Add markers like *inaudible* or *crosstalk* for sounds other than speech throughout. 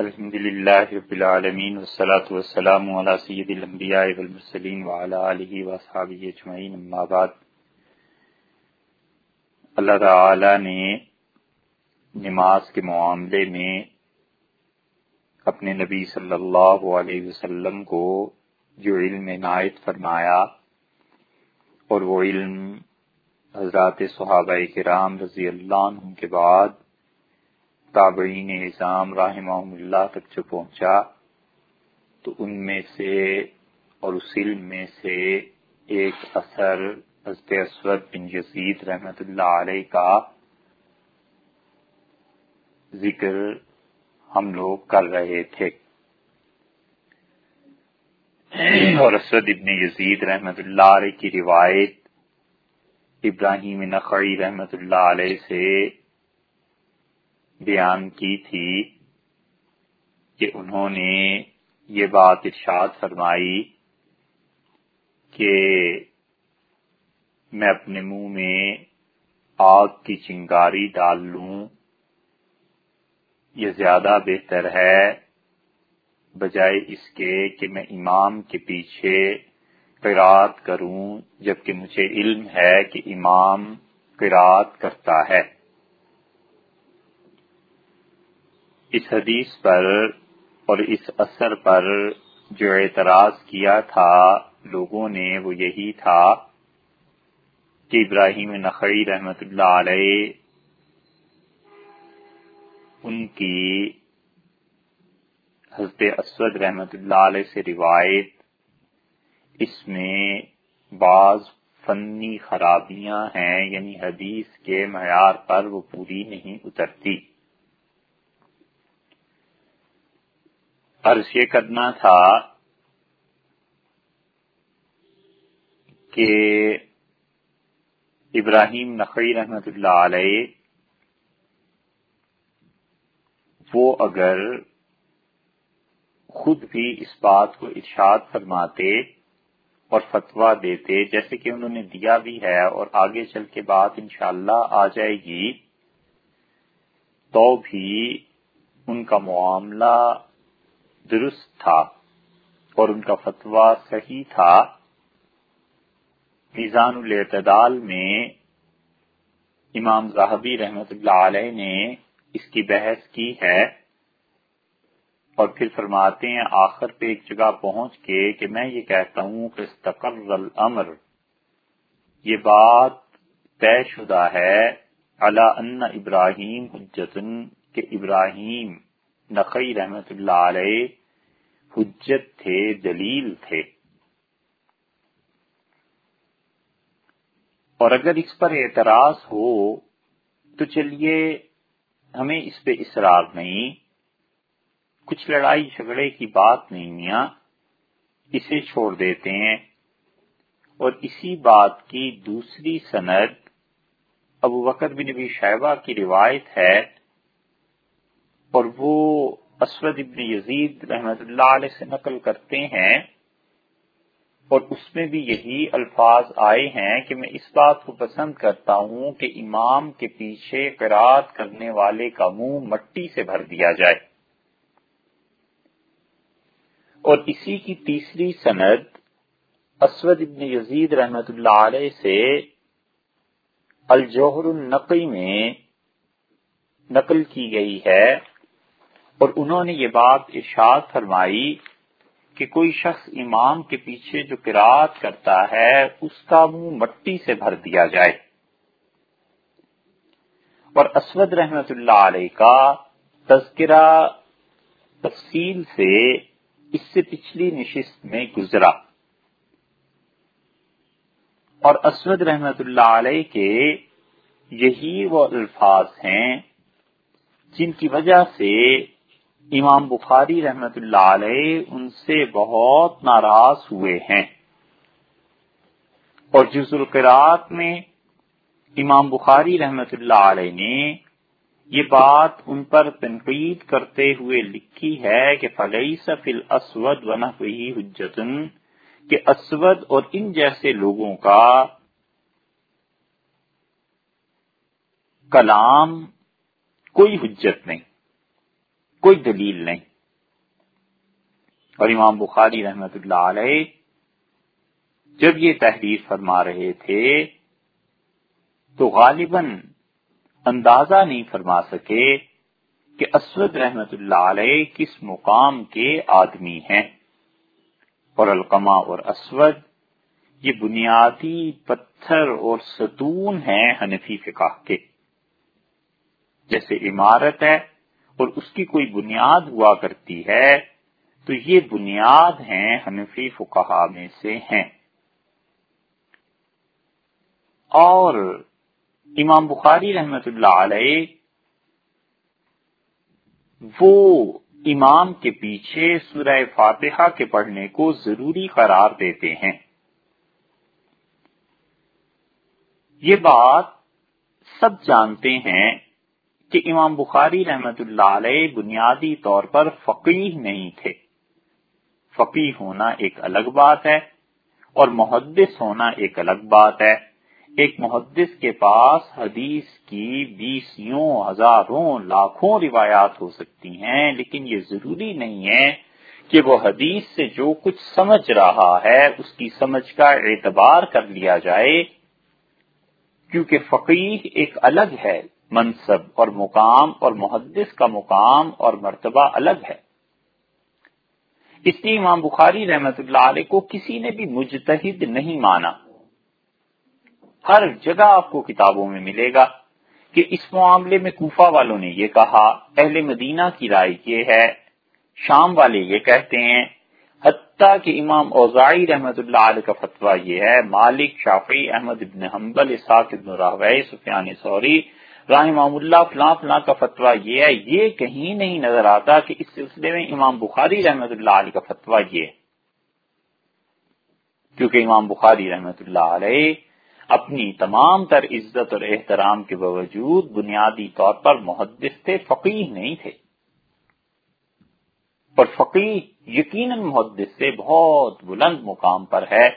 الحمد للہ رب العالمین والصلاة والسلام على سید الانبیاء والمرسلین وعلى آلہ واصحابہ اجمعین اما بعد. اللہ تعالی نے نماز کے معاملے میں اپنے نبی صلی اللہ علیہ وسلم کو جو علم عنایت فرمایا اور وہ علم حضرات صحابہ کرام رضی اللہ عنہ کے بعد تابعین نظام رحمہ اللہ تک جو پہنچا، تو ان میں سے اور اس علم میں سے ایک اثر حضرت اسود بن یزید رحمت اللہ علیہ کا ذکر ہم لوگ کر رہے تھے۔ اور اسود ابن یزید رحمت اللہ علیہ کی روایت ابراہیم نقعی رحمت اللہ علیہ سے بیان کی تھی کہ انہوں نے یہ بات ارشاد فرمائی کہ میں اپنے منہ میں آگ کی چنگاری ڈال لوں، یہ زیادہ بہتر ہے، بجائے اس کے کہ میں امام کے پیچھے قرات کروں، جبکہ مجھے علم ہے کہ امام قرات کرتا ہے۔ اس حدیث پر اور اس اثر پر جو اعتراض کیا تھا، لوگوں نے وہ یہی تھا کہ ابراہیم نقی رحمت اللہ علیہ ان کی حضرت اسود رحمت اللہ علیہ سے روایت، اس میں بعض فنی خرابیاں ہیں یعنی حدیث کے معیار پر وہ پوری نہیں اترتی۔ عرض یہ کرنا تھا کہ ابراہیم نقی رحمت اللہ علیہ وہ اگر خود بھی اس بات کو ارشاد فرماتے اور فتوا دیتے، جیسے کہ انہوں نے دیا بھی ہے اور آگے چل کے بات انشاءاللہ آ جائے گی، تو بھی ان کا معاملہ درست تھا اور ان کا فتویٰ صحیح تھا۔ میزان الاعتدال میں امام زاہبی رحمت اللہ علیہ نے اس کی بحث کی ہے اور پھر فرماتے ہیں آخر پہ ایک جگہ پہنچ کے کہ میں یہ کہتا ہوں کہ استقر الامر، یہ بات طے شدہ ہے علا ان ابراہیم حجتن کہ ابراہیم نقی رحمت اللہ علیہ حجت تھے، دلیل تھے۔ اور اگر اس پر اعتراض ہو، تو چلیے، ہمیں اس پہ اصرار نہیں۔ کچھ لڑائی جھگڑے کی بات نہیں، میاں۔ اسے چھوڑ دیتے ہیں۔ اور اسی بات کی دوسری سند ابو بکر بن نبی شہبہ کی روایت ہے۔ اور وہ اسود ابن یزید رحمت اللہ علیہ سے نقل کرتے ہیں اور اس میں بھی یہی الفاظ آئے ہیں کہ میں اس بات کو پسند کرتا ہوں کہ امام کے پیچھے قرات کرنے والے کا منہ مٹی سے بھر دیا جائے۔ اور اسی کی تیسری سند اسود ابن یزید رحمت اللہ علیہ سے الجوہر النقی میں نقل کی گئی ہے۔ اور انہوں نے یہ بات ارشاد فرمائی کہ کوئی شخص امام کے پیچھے جو قرآت کرتا ہے، اس کا منہ مٹی سے بھر دیا جائے۔ اور اسود رحمت اللہ علیہ کا تذکرہ تفصیل سے اس سے پچھلی نشست میں گزرا۔ اور اسود رحمت اللہ علیہ کے یہی وہ الفاظ ہیں جن کی وجہ سے امام بخاری رحمت اللہ علیہ ان سے بہت ناراض ہوئے ہیں۔ اور جز القرات میں امام بخاری رحمت اللہ علیہ نے یہ بات ان پر تنقید کرتے ہوئے لکھی ہے کہ فلئی سفل اسود و نحوی حجتن کہ اسود اور ان جیسے لوگوں کا کلام کوئی حجت نہیں۔ کوئی دلیل نہیں۔ اور امام بخاری رحمت اللہ علیہ جب یہ تحریر فرما رہے تھے تو غالباً اندازہ نہیں فرما سکے کہ اسود رحمت اللہ علیہ کس مقام کے آدمی ہیں۔ اور القما اور اسود یہ بنیادی پتھر اور ستون ہیں حنفی فقہ کے۔ جیسے عمارت ہے اور اس کی کوئی بنیاد ہوا کرتی ہے، تو یہ بنیاد ہیں حنفی فقہ میں سے ہیں۔ اور امام بخاری رحمت اللہ علیہ وہ امام کے پیچھے سورہ فاتحہ کے پڑھنے کو ضروری قرار دیتے ہیں۔ یہ بات سب جانتے ہیں کہ امام بخاری رحمت اللہ علیہ بنیادی طور پر فقیح نہیں تھے۔ فقیح ہونا ایک الگ بات ہے اور محدث ہونا ایک الگ بات ہے۔ ایک محدث کے پاس حدیث کی بیسوں ہزاروں، لاکھوں روایات ہو سکتی ہیں، لیکن یہ ضروری نہیں ہے کہ وہ حدیث سے جو کچھ سمجھ رہا ہے، اس کی سمجھ کا اعتبار کر لیا جائے۔ کیونکہ فقیر ایک الگ ہے۔ منصب اور مقام اور محدث کا مقام اور مرتبہ الگ ہے۔ اس لیے امام بخاری رحمت اللہ علیہ کو کسی نے بھی مجتہد نہیں مانا۔ ہر جگہ آپ کو کتابوں میں ملے گا کہ اس معاملے میں کوفہ والوں نے یہ کہا، اہل مدینہ کی رائے یہ ہے، شام والے یہ کہتے ہیں، حتیٰ کہ امام اوزائی رحمت اللہ علیہ کا فتویٰ یہ ہے، مالک شافی احمد ابن حنبل، اسحاق ابن راوی سفیان سوری رحمہ اللہ، فلاں فلاں کا فتویٰ یہ ہے۔ یہ کہیں نہیں نظر آتا کہ اس سلسلے میں امام بخاری رحمت اللہ علیہ کا فتویٰ یہ ہے۔ کیونکہ امام بخاری رحمت اللہ علیہ اپنی تمام تر عزت اور احترام کے باوجود بنیادی طور پر محدث تھے فقیر نہیں تھے۔ پر فقیر یقیناً محدث سے بہت بلند مقام پر ہے۔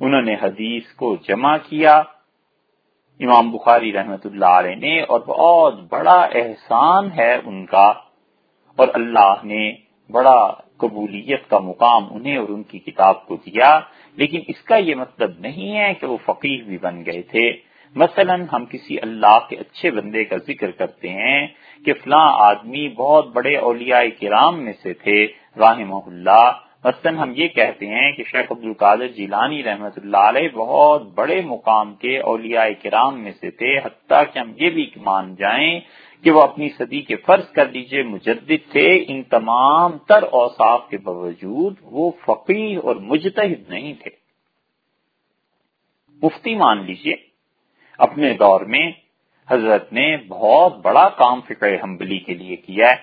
انہوں نے حدیث کو جمع کیا۔ امام بخاری رحمت اللہ علیہ نے، اور بہت بڑا احسان ہے ان کا، اور اللہ نے بڑا قبولیت کا مقام انہیں اور ان کی کتاب کو دیا۔ لیکن اس کا یہ مطلب نہیں ہے کہ وہ فقیر بھی بن گئے تھے۔ مثلا ہم کسی اللہ کے اچھے بندے کا ذکر کرتے ہیں کہ فلاں آدمی بہت بڑے اولیاء کرام میں سے تھے، رحمہ اللہ۔ مثلا ہم یہ کہتے ہیں کہ شیخ عبد القادر جیلانی رحمت اللہ علیہ بہت بڑے مقام کے اولیاء کرام میں سے تھے، حتیٰ کہ ہم یہ بھی مان جائیں کہ وہ اپنی صدی کے فرض کر لیجیے مجدد تھے، ان تمام تر اوصاف کے باوجود وہ فقیر اور مجتہد نہیں تھے۔ مفتی مان لیجیے، اپنے دور میں حضرت نے بہت بڑا کام فکر حنبلی کے لیے کیا ہے۔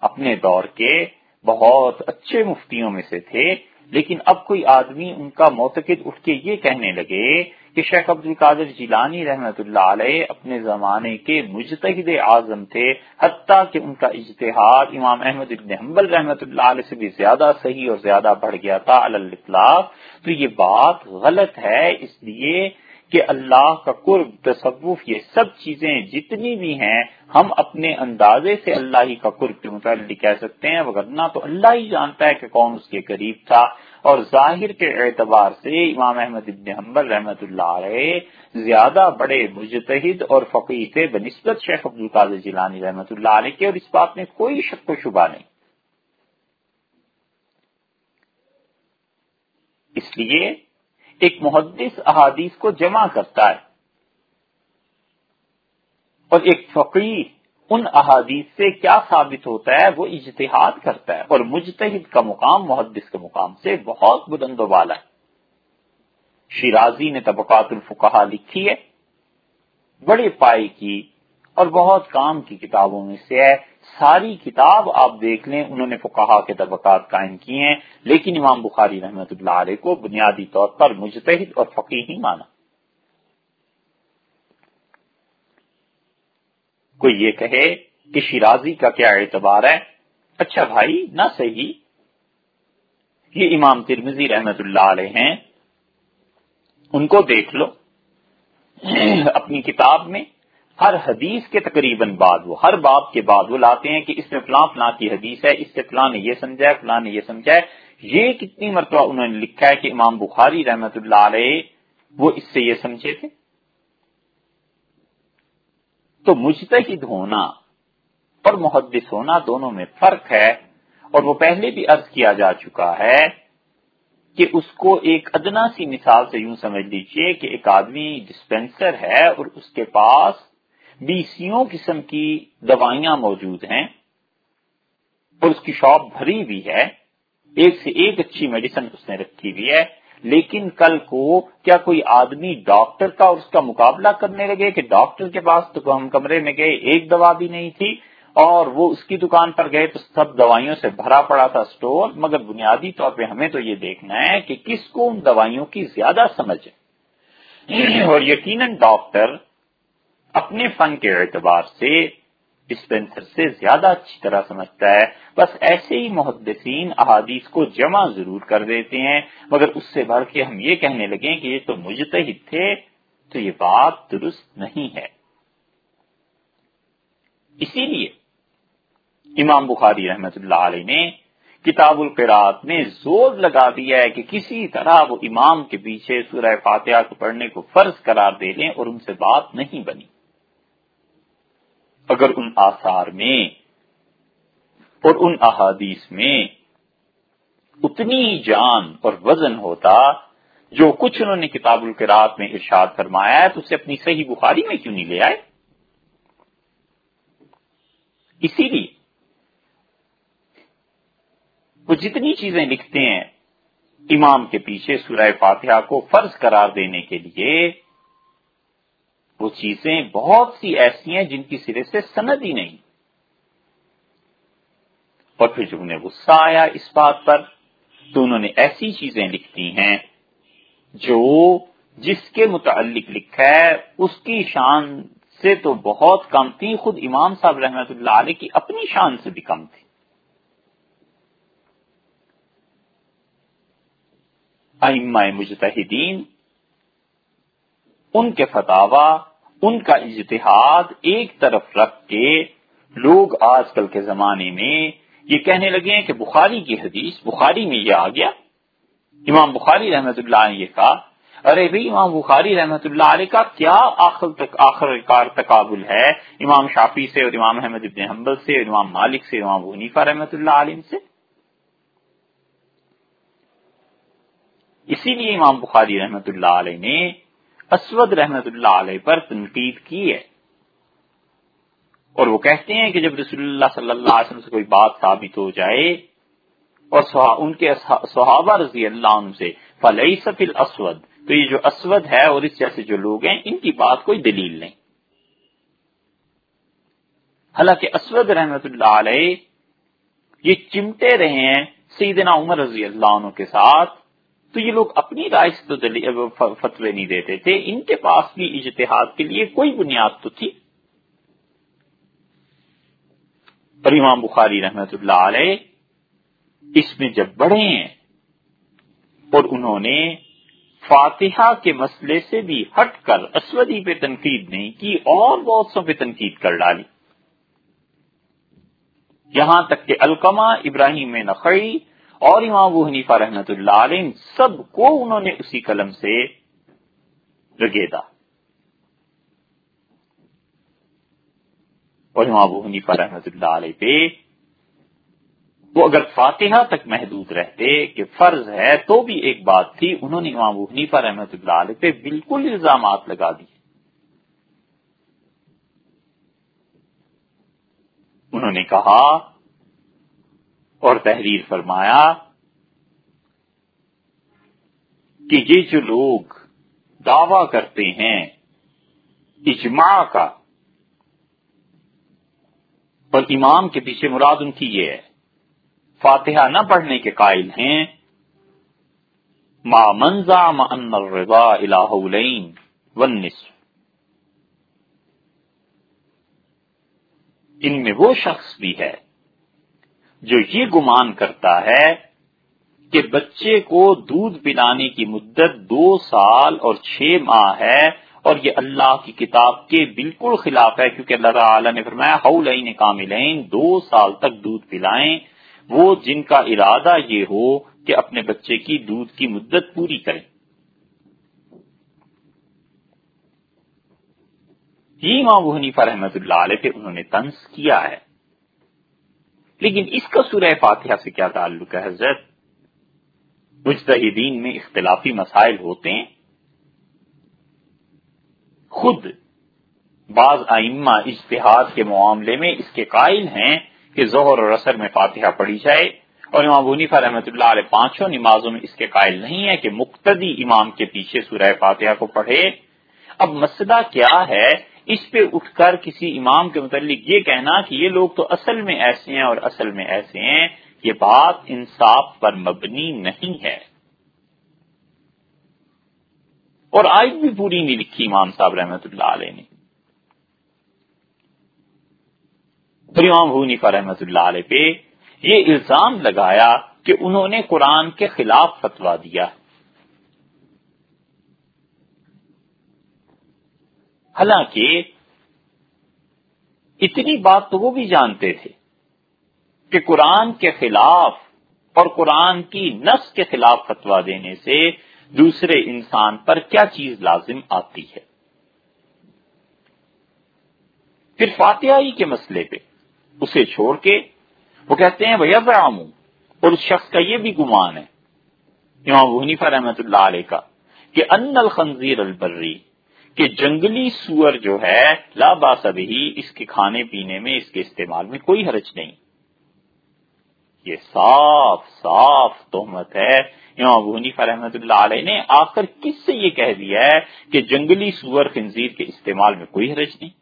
اپنے دور کے بہت اچھے مفتیوں میں سے تھے، لیکن اب کوئی آدمی ان کا معتقد اٹھ کے یہ کہنے لگے کہ شیخ عبد القادر جیلانی رحمت اللہ علیہ اپنے زمانے کے مجتہد اعظم تھے، حتیٰ کہ ان کا اجتہاد امام احمد ابن حنبل رحمت اللہ علیہ سے بھی زیادہ صحیح اور زیادہ بڑھ گیا تھا اللہ تو یہ بات غلط ہے، اس لیے کہ اللہ کا قرب، تصوف، یہ سب چیزیں جتنی بھی ہیں، ہم اپنے اندازے سے اللہ ہی کا قرب کے متعلق کہہ سکتے ہیں وغیرہ تو اللہ ہی جانتا ہے کہ کون اس کے قریب تھا۔ اور ظاہر کے اعتبار سے امام احمد ابن حنبل رحمت اللہ علیہ زیادہ بڑے مجتہد اور فقی تھے، بنسبت شیخ عبد القاض جیلانی رحمت اللہ علیہ کے، اور اس بات میں کوئی شک و شبہ نہیں۔ اس لیے ایک محدث احادیث کو جمع کرتا ہے اور ایک فقیر ان احادیث سے کیا ثابت ہوتا ہے؟ وہ اجتہاد کرتا ہے اور مجتہد کا مقام، محدث کے مقام سے بہت بلند و بالا ہے۔ شیرازی نے طبقات الفقہ لکھی ہے، بڑے پائے کی اور بہت کام کی کتابوں میں سے ہے۔ ساری کتاب آپ دیکھ لیں، انہوں نے فقہا کے طبقات قائم کیے ہیں، لیکن امام بخاری رحمت اللہ علیہ کو بنیادی طور پر مجتہد اور فقی ہی مانا۔ کوئی یہ کہے کہ شیرازی کا کیا اعتبار ہے؟ اچھا بھائی، نہ صحیح۔ یہ امام ترمزی رحمت اللہ علیہ ہیں۔ ان کو دیکھ لو۔ *clears throat* اپنی کتاب میں ہر حدیث کے تقریباً بعد وہ، ہر باب کے بعد وہ لاتے ہیں کہ اس میں فلاں فلاں کی حدیث ہے، اس سے فلاں نے یہ سمجھا ہے، فلاں نے یہ سمجھا ہے۔ یہ کتنی مرتبہ انہوں نے لکھا ہے کہ امام بخاری رحمت اللہ علیہ وہ اس سے یہ سمجھے تھے۔ تو مجتہد ہونا اور محدث ہونا دونوں میں فرق ہے اور وہ پہلے بھی عرض کیا جا چکا ہے کہ اس کو ایک ادنا سی مثال سے یوں سمجھ لیجیے کہ ایک آدمی ڈسپینسر ہے اور اس کے پاس بیسوں قسم کی دوائیاں موجود ہیں۔ اور اس کی شاپ بھری بھی ہے۔ ایک سے ایک اچھی میڈیسن اس نے رکھی ہوئی ہے۔ لیکن کل کو کیا کوئی آدمی ڈاکٹر کا اور اس کا مقابلہ کرنے لگے کہ ڈاکٹر کے پاس تو ہم کمرے میں گئے، ایک دوا بھی نہیں تھی اور وہ اس کی دکان پر گئے تو سب دوائیوں سے بھرا پڑا تھا سٹور۔ مگر بنیادی طور پہ ہمیں تو یہ دیکھنا ہے کہ کس کو ان دوائیوں کی زیادہ سمجھ ہے۔ اور یقیناً ڈاکٹر اپنے فن کے اعتبار سے ڈسپینسر سے زیادہ اچھی طرح سمجھتا ہے۔ بس ایسے ہی محدثین احادیث کو جمع ضرور کر دیتے ہیں۔ مگر اس سے بڑھ کے ہم یہ کہنے لگے کہ یہ تو مجتہد تھے، تو یہ بات درست نہیں ہے۔ اسی لیے امام بخاری رحمت اللہ علیہ نے کتاب القرات میں زور لگا دیا ہے کہ کسی طرح وہ امام کے پیچھے سورہ فاتحہ کو پڑھنے کو فرض قرار دے لیں اور ان سے بات نہیں بنی۔ اگر ان آثار میں اور ان احادیث میں اتنی جان اور وزن ہوتا جو کچھ انہوں نے کتاب القرات میں ارشاد فرمایا ہے، تو اسے اپنی صحیح بخاری میں کیوں نہیں لے آئے؟ اسی لیے وہ جتنی چیزیں لکھتے ہیں، امام کے پیچھے سورہ فاتحہ کو فرض قرار دینے کے لیے وہ چیزیں بہت سی ایسی ہیں جن کی سرے سے سند ہی نہیں۔ اور پھر جب انہیں غصہ آیا اس بات پر، تو انہوں نے ایسی چیزیں لکھتی ہیں جو جس کے متعلق لکھا ہے، اس کی شان سے تو بہت کم تھی۔ خود امام صاحب رحمت اللہ علیہ کی اپنی شان سے بھی کم تھی۔ مجتہدین، ان کے فتوا ان کا اجتہاد ایک طرف رکھ کے لوگ آج کل کے زمانے میں یہ کہنے لگے ہیں کہ بخاری کی حدیث، بخاری میں یہ آ گیا۔ امام بخاری رحمت اللہ نے یہ کہا، ارے بھائی، امام بخاری رحمت اللہ علیہ کا کیا آخر تک، آخر کار تقابل ہے؟ امام شافی سے اور امام احمد ابن حنبل سے اور امام مالک سے امام حنیفہ رحمت اللہ علیہ سے۔ اسی لیے امام بخاری رحمت اللہ علیہ نے اسود رحمت اللہ علیہ پر تنقید کی ہے۔ اور وہ کہتے ہیں کہ جب رسول اللہ صلی اللہ علیہ وسلم سے کوئی بات ثابت ہو جائے اور ان کے صحابہ رضی اللہ عنہ سے فلئی سفل اسود تو یہ جو اسود ہے اور اس جیسے جو لوگ ہیں، ان کی بات کوئی دلیل نہیں۔ حالانکہ اسود رحمت اللہ علیہ یہ چمٹے رہے ہیں سیدنا عمر رضی اللہ عنہ کے ساتھ تو یہ لوگ اپنی رائے سے تو فتوے نہیں دیتے تھے۔ ان کے پاس بھی اجتہاد کے لیے کوئی بنیاد تو تھی۔ اور امام بخاری رحمت اللہ علیہ اس میں جب بڑھے ہیں اور انہوں نے فاتحہ کے مسئلے سے بھی ہٹ کر اسودی پہ تنقید نہیں کی، اور بہت سو پہ تنقید کر ڈالی۔ یہاں تک کہ الکما ابراہیم نقی اور امام ابو حنیفہ رحمت اللہ علیہ سب کو انہوں نے اسی قلم سے رگیدا۔ اور امام ابو حنیفہ رحمت اللہ علیہ پہ وہ اگر فاتحہ تک محدود رہتے کہ فرض ہے تو بھی ایک بات تھی، انہوں نے امام ابو حنیفہ رحمت اللہ علیہ پہ بالکل الزامات لگا دیے انہوں نے کہا اور تحریر فرمایا، کہ یہ جو لوگ دعوی کرتے ہیں اجماع کا اور امام کے پیچھے مراد ان کی یہ ہے، فاتحہ نہ پڑھنے کے قائل ہیں، ما منزا من الرضا الہ والنصف۔ ان میں وہ شخص بھی ہے جو یہ گمان کرتا ہے کہ بچے کو دودھ پلانے کی مدت دو سال اور چھ ماہ ہے اور یہ اللہ کی کتاب کے بالکل خلاف ہے، کیونکہ اللہ تعالی نے فرمایا، حولین کاملین، دو سال تک دودھ پلائیں۔ وہ جن کا ارادہ یہ ہو کہ اپنے بچے کی دودھ کی مدت پوری کریں۔ یہ امام حنیفہ رحمت اللہ علیہ پہ انہوں نے طنز کیا ہے۔ لیکن اس کا سورہ فاتحہ سے کیا تعلق ہے حضرت؟ مجتہدین میں اختلافی مسائل ہوتے ہیں۔ خود بعض آئمہ اشتہاد کے معاملے میں اس کے قائل ہیں کہ ظہر اور اثر میں فاتحہ پڑھی جائے اور امام ونیفہ رحمۃ اللہ علیہ پانچوں نمازوں میں اس کے قائل نہیں ہے کہ مقتدی امام کے پیچھے سورہ فاتحہ کو پڑھے۔ اب مسئلہ کیا ہے اس پہ اٹھ کر کسی امام کے متعلق یہ کہنا کہ یہ لوگ تو اصل میں ایسے ہیں اور اصل میں ایسے ہیں، یہ بات انصاف پر مبنی نہیں ہے۔ اور آج بھی پوری نہیں لکھی امام صاحب رحمت اللہ علیہ نے۔ امام حنیفہ رحمت اللہ علیہ پہ یہ الزام لگایا کہ انہوں نے قرآن کے خلاف فتوا دیا۔ حالانکہ اتنی بات تو وہ بھی جانتے تھے کہ قرآن کے خلاف اور قرآن کی نس کے خلاف فتوا دینے سے دوسرے انسان پر کیا چیز لازم آتی ہے؟ پھر فاتحی کے مسئلے پہ اسے چھوڑ کے وہ کہتے ہیں بھیا برام اور اس شخص کا یہ بھی گمان ہے، امام حنیفہ رحمت اللہ علیہ کا، کہ ان الخنزیر البری کہ جنگلی سور جو ہے، لا ہی اس کے کھانے پینے میں، اس کے استعمال میں کوئی حرج نہیں۔ یہ صاف صاف تہمت ہے۔ امام حنیفہ رحمت اللہ علیہ نے آخر کس سے یہ کہہ دیا ہے کہ جنگلی سور خنزیر کے استعمال میں کوئی حرج نہیں؟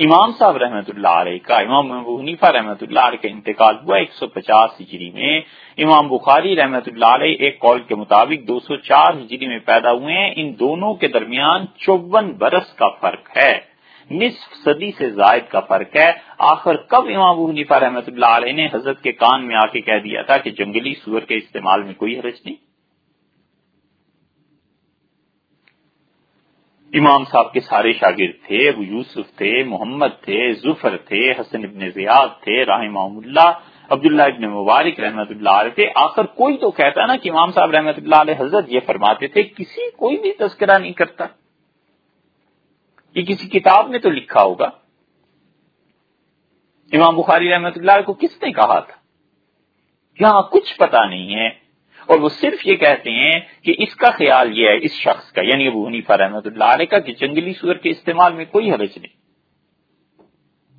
امام صاحب رحمۃ اللہ علیہ کا، امام حنیفہ رحمۃ اللہ علیہ کا انتقال ہوا ایک سو پچاس ہجری میں۔ امام بخاری رحمۃ اللہ علیہ ایک قول کے مطابق دو سو چار ہجری میں پیدا ہوئے ہیں۔ ان دونوں کے درمیان چون برس کا فرق ہے۔ نصف صدی سے زائد کا فرق ہے۔ آخر کب امام حنیفہ رحمۃ اللہ علیہ نے حضرت کے کان میں آ کے کہہ دیا تھا کہ جنگلی سور کے استعمال میں کوئی حرج نہیں؟ امام صاحب کے سارے شاگرد تھے، ابو یوسف تھے، محمد تھے ظفر تھے، حسن ابن زیاد تھے رحمہ اللہ، عبداللہ ابن مبارک رحمۃ اللہ علیہ تھے۔ آخر کوئی تو کہتا نا کہ امام صاحب رحمۃ اللہ علیہ حضرت یہ فرماتے تھے، کسی کوئی بھی تذکرہ نہیں کرتا۔ یہ کسی کتاب میں تو لکھا ہوگا۔ امام بخاری رحمۃ اللہ کو کس نے کہا تھا؟ یہاں کچھ پتا نہیں ہے۔ اور وہ صرف یہ کہتے ہیں کہ اس کا خیال یہ ہے، اس شخص کا یعنی ابو حنیفہ رحمۃ اللہ علیہ کا کہ جنگلی سور کے استعمال میں کوئی حرج نہیں۔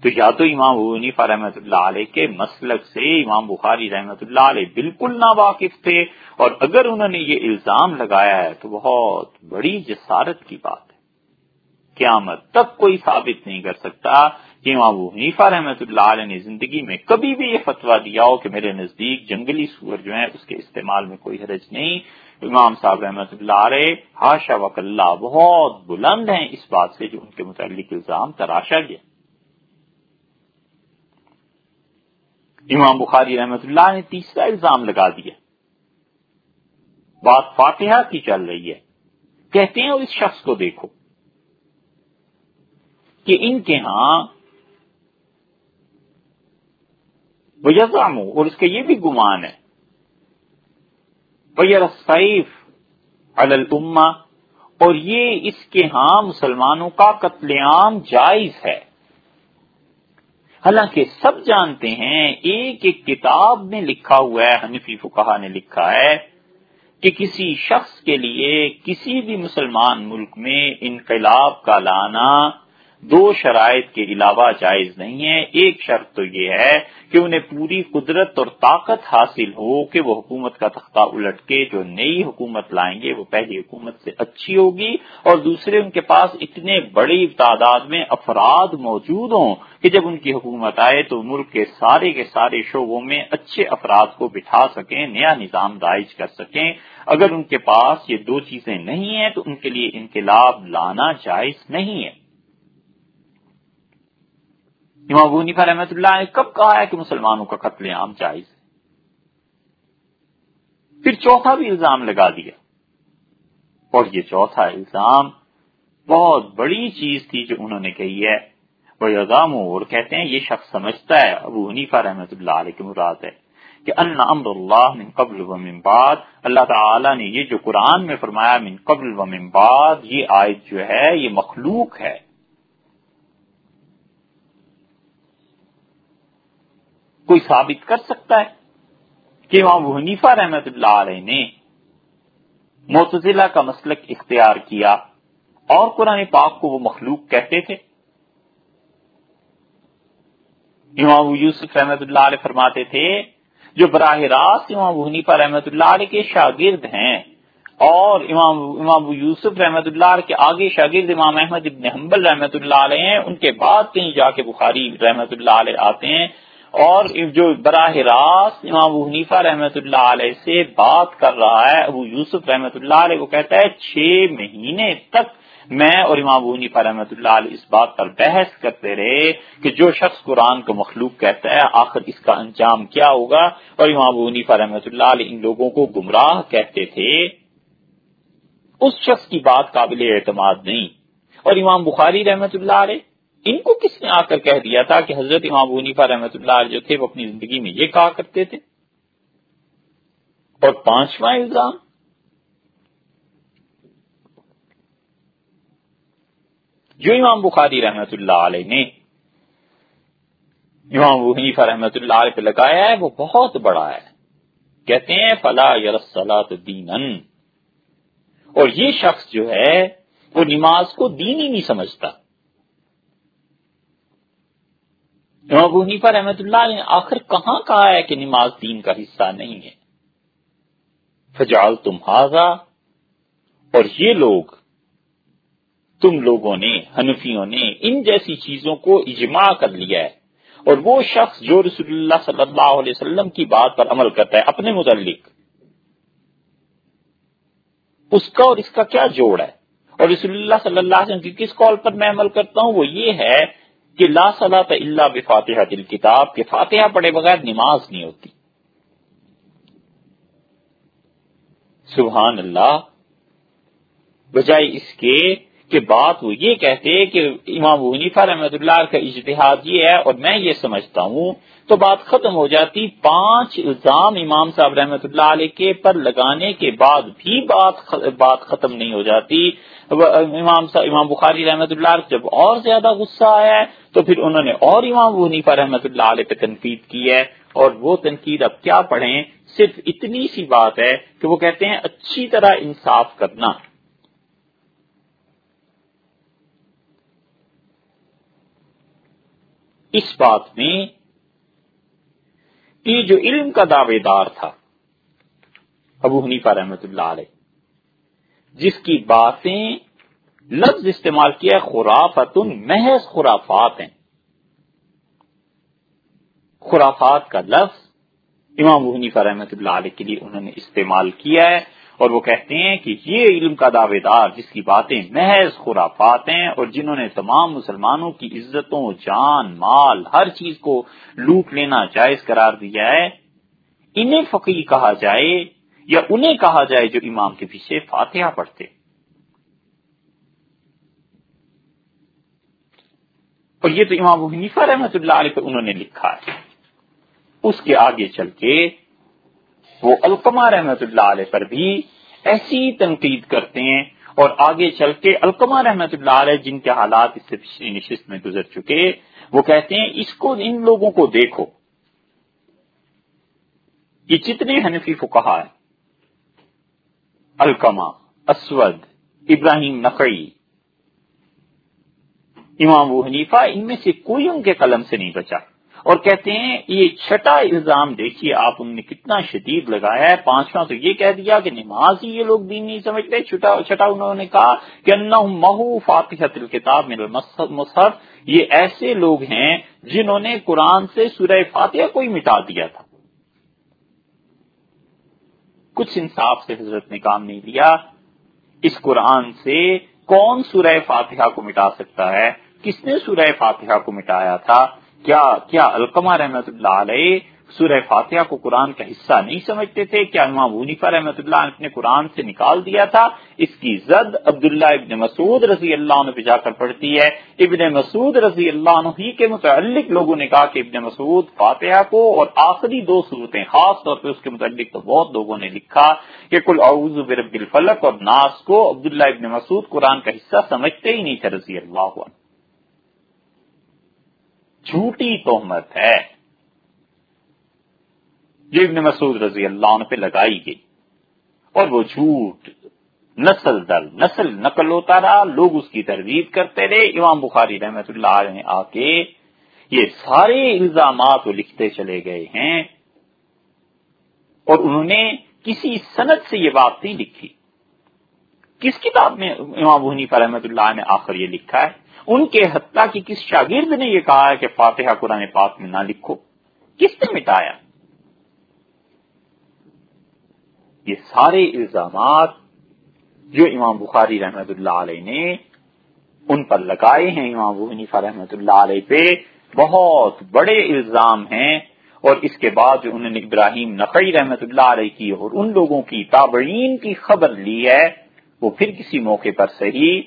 تو یا تو امام ابو حنیفہ رحمۃ اللہ علیہ کے مسلک سے امام بخاری رحمۃ اللہ علیہ بالکل نا واقف تھے اور اگر انہوں نے یہ الزام لگایا ہے تو بہت بڑی جسارت کی بات ہے۔ قیامت تک کوئی ثابت نہیں کر سکتا کہ امام ابو حنیفہ رحمۃ اللہ علیہ نے زندگی میں کبھی بھی یہ فتویٰ دیا ہو کہ میرے نزدیک جنگلی سور جو ہیں، اس کے استعمال میں کوئی حرج نہیں۔ امام صاحب رحمۃ اللہ علیہ ہاشا وک اللہ بہت بلند ہیں اس بات سے جو ان کے متعلق الزام تراشا گیا۔ امام بخاری رحمۃ اللہ نے تیسرا الزام لگا دیا۔ بات فاتحہ کی چل رہی ہے۔ کہتے ہیں اور اس شخص کو دیکھو کہ ان کے ہاں اور اس کا یہ بھی گمان ہے۔ سیف الما اور یہ اس کے ہاں مسلمانوں کا قتل عام جائز ہے۔ حالانکہ سب جانتے ہیں، ایک ایک کتاب میں لکھا ہوا ہے، حنفی فکہ نے لکھا ہے، کہ کسی شخص کے لیے کسی بھی مسلمان ملک میں انقلاب کا لانا دو شرائط کے علاوہ جائز نہیں ہے ایک شرط تو یہ ہے کہ انہیں پوری قدرت اور طاقت حاصل ہو کہ وہ حکومت کا تختہ الٹ کے جو نئی حکومت لائیں گے، وہ پہلی حکومت سے اچھی ہوگی۔ اور دوسرے، ان کے پاس اتنے بڑی تعداد میں افراد موجود ہوں کہ جب ان کی حکومت آئے تو ملک کے سارے کے سارے شعبوں میں اچھے افراد کو بٹھا سکیں، نیا نظام دائج کر سکیں۔ اگر ان کے پاس یہ دو چیزیں نہیں ہیں تو ان کے لیے انقلاب لانا جائز نہیں ہے۔ امام حنیفہ رحمۃ اللہ نے کب کہا ہے کہ مسلمانوں کا قتل عام جائز ہے؟ پھر چوتھا بھی الزام لگا دیا۔ اور یہ چوتھا الزام بہت بڑی چیز تھی جو انہوں نے کہی ہے۔ وہ یزام اور کہتے ہیں، یہ شخص سمجھتا ہے، ابو حنیفہ رحمۃ اللہ علیہ کی مراد ہے کہ ان امر اللہ من قبل و من بعد۔ اللہ تعالی نے یہ جو قرآن میں فرمایا من قبل و من بعد، یہ آیت جو ہے، یہ مخلوق ہے۔ کوئی ثابت کر سکتا ہے کہ وہاں وہ حنیفہ رحمت اللہ علیہ نے معتزلہ کا مسلک اختیار کیا اور قرآن پاک کو وہ مخلوق کہتے تھے؟ امام یوسف رحمت اللہ علیہ فرماتے تھے، جو براہ راست امام حنیفہ رحمت اللہ علیہ کے شاگرد ہیں اور امام امام یوسف رحمت اللہ علیہ کے آگے شاگرد امام احمد ابن حنبل رحمت اللہ علیہ ہیں، ان کے بعد کہیں جا کے بخاری رحمت اللہ علیہ آتے ہیں اور جو براہ راست امام ابو حنیفہ رحمۃ اللہ علیہ سے بات کر رہا ہے، ابو یوسف رحمۃ اللہ علیہ کو کہتا ہے، چھ مہینے تک میں اور امام ابو حنیفہ رحمۃ اللہ علیہ اس بات پر بحث کرتے رہے کہ جو شخص قرآن کو مخلوق کہتا ہے، آخر اس کا انجام کیا ہوگا؟ اور امام ابو حنیفہ رحمۃ اللہ علیہ ان لوگوں کو گمراہ کہتے تھے۔ اس شخص کی بات قابل اعتماد نہیں۔ اور امام بخاری رحمۃ اللہ علیہ ان کو کس نے آ کر کہہ دیا تھا کہ حضرت امام ونیفا رحمۃ اللہ جو تھے وہ اپنی زندگی میں یہ کہا کرتے تھے؟ اور پانچواں الزام؟ جو امام بخاری رحمت اللہ علیہ نے امام حنیفہ رحمت اللہ علیہ پہ لگایا ہے، وہ بہت بڑا ہے۔ کہتے ہیں، فلا یرسلات دین اور یہ شخص جو ہے، وہ نماز کو دین ہی نہیں سمجھتا۔ ابو حنیفہ رحمت اللہ نے آخر کہاں کہا ہے کہ نماز دین کا حصہ نہیں ہے؟ فجال تم اور یہ لوگ، تم لوگوں نے، حنفیوں نے ان جیسی چیزوں کو اجماع کر لیا ہے، اور وہ شخص جو رسول اللہ صلی اللہ علیہ وسلم کی بات پر عمل کرتا ہے، اپنے متعلق۔ اس کا اور اس کا کیا جوڑ ہے؟ اور رسول اللہ صلی اللہ علیہ وسلم کی کس کال پر میں عمل کرتا ہوں؟ وہ یہ ہے کہ لا صلاح اللہ بفاتحہ دل کتاب کے فاتحہ پڑے بغیر نماز نہیں ہوتی۔ سبحان اللہ۔ بجائے اس کے کہ بات وہ یہ کہتے کہ امام حنیفہ رحمۃ اللہ کا اجتہاد یہ ہے اور میں یہ سمجھتا ہوں تو بات ختم ہو جاتی۔ پانچ الزام امام صاحب رحمۃ اللہ علیہ کے پر لگانے کے بعد بھی بات بات ختم نہیں ہو جاتی۔ امام صاحب، امام بخاری رحمۃ اللہ جب اور زیادہ غصہ آیا ہے تو پھر انہوں نے اور امام حنیفہ رحمۃ اللہ علیہ پہ تنقید کی ہے اور وہ تنقید اب کیا پڑھیں صرف اتنی سی بات ہے کہ وہ کہتے ہیں اچھی طرح انصاف کرنا۔ اس بات میں کہ جو علم کا دعوے دار تھا ابو حنیفہ رحمت اللہ علیہ، جس کی باتیں لفظ استعمال کیا خرافت محض خرافات ہیں۔ خرافات کا لفظ امام حنیفہ رحمت اللہ علیہ کے لیے انہوں نے استعمال کیا ہے، اور وہ کہتے ہیں کہ یہ علم کا دعوے دار جس کی باتیں محض خرافات ہیں، اور جنہوں نے تمام مسلمانوں کی عزتوں، جان، مال، ہر چیز کو لوٹ لینا جائز قرار دیا ہے۔ انہیں فقی کہا جائے یا انہیں کہا جائے جو امام کے پیچھے فاتحہ پڑھتے۔ اور یہ تو امام حنیفہ رحمت اللہ علیہ پر انہوں نے لکھا ہے۔ اس کے آگے چل کے وہ القمہ رحمت اللہ علیہ پر بھی ایسی تنقید کرتے ہیں اور آگے چل کے القمہ رحمت اللہ علیہ جن کے حالات اس سے پچھلی نشست میں گزر چکے، وہ کہتے ہیں، اس کو ان لوگوں کو دیکھو۔ یہ جتنے حنفی کو ہے الکما اسود، ابراہیم نقی امام و حنیفہ ان میں سے کوئی ان کے قلم سے نہیں بچا۔ اور کہتے ہیں، یہ چھٹا الزام دیکھیے، آپ ان نے کتنا شدید لگایا ہے۔ پانچواں تو یہ کہہ دیا کہ نماز ہی یہ لوگ دین نہیں سمجھتے چھٹا انہوں نے کہا کہ مہو فاتحت الکتاب میں مصحف یہ ایسے لوگ ہیں جنہوں نے قرآن سے سورہ فاتحہ کو ہی مٹا دیا تھا۔ کچھ انصاف سے حضرت نے کام نہیں لیا۔ اس قرآن سے کون سورہ فاتحہ کو مٹا سکتا ہے؟ کس نے سورہ فاتحہ کو مٹایا تھا؟ کیا کیا القمہ رحمت اللہ علیہ سورہ فاتحہ کو قرآن کا حصہ نہیں سمجھتے تھے؟ کیا امام ونیفا رحمۃ اللہ نے اپنے قرآن سے نکال دیا تھا؟ اس کی زد عبداللہ ابن مسعود رضی اللہ عنہ پہ جا کر پڑتی ہے۔ ابن مسعود رضی اللہ عنہ ہی کے متعلق لوگوں نے کہا کہ ابن مسعود فاتحہ کو اور آخری دو صورتیں، خاص طور پہ اس کے متعلق تو بہت لوگوں نے لکھا کہ کل اعوذ برب الفلق اور ناس کو عبداللہ ابن مسعود قرآن کا حصہ سمجھتے ہی نہیں تھے، رضی اللہ عنہ۔ جھوٹی تہمت ہے۔ جو ابن مسعود رضی اللہ عنہ پہ لگائی گئی۔ اور وہ جھوٹ نسل در نسل نقل ہوتا رہا۔ لوگ اس کی تردید کرتے رہے۔ امام بخاری رحمت اللہ علیہ نے آ کے یہ سارے الزامات وہ لکھتے چلے گئے ہیں۔ اور انہوں نے کسی صنعت سے یہ بات نہیں لکھی۔ کس کتاب میں امام حنیفہ رحمت اللہ نے آخر یہ لکھا ہے؟ ان کے حتیٰ کی کس شاگرد نے یہ کہا ہے کہ فاتحہ قرآن پاک میں نہ لکھو۔ کس نے مٹایا؟ یہ سارے الزامات جو امام بخاری رحمت اللہ علیہ نے ان پر لگائے ہیں، امام حنیفہ رحمت اللہ علیہ پہ بہت بڑے الزام ہیں اور اس کے بعد جو انہوں نے ابراہیم نقی رحمت اللہ علیہ کی اور ان لوگوں کی تابعین کی خبر لی ہے، وہ پھر کسی موقع پر صحیح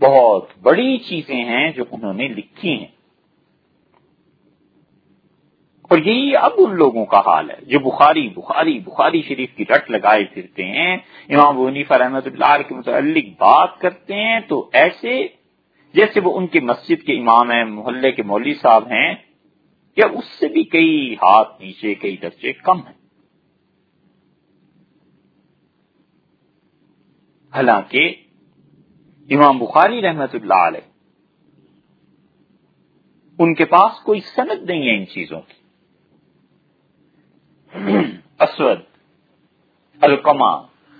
بہت بڑی چیزیں ہیں جو انہوں نے لکھی ہیں۔ اور یہی اب ان لوگوں کا حال ہے جو بخاری بخاری بخاری شریف کی رٹ لگائے پھرتے ہیں۔ امام ونیفا رحمت اللہ کے متعلق بات کرتے ہیں تو ایسے جیسے وہ ان کی مسجد کے امام ہیں، محلے کے مولوی صاحب ہیں، یا اس سے بھی کئی ہاتھ نیچے، کئی درجے کم ہیں۔ حالانکہ امام بخاری رحمت اللہ علیہ، ان کے پاس کوئی سند نہیں ہے ان چیزوں کی۔ اسود القما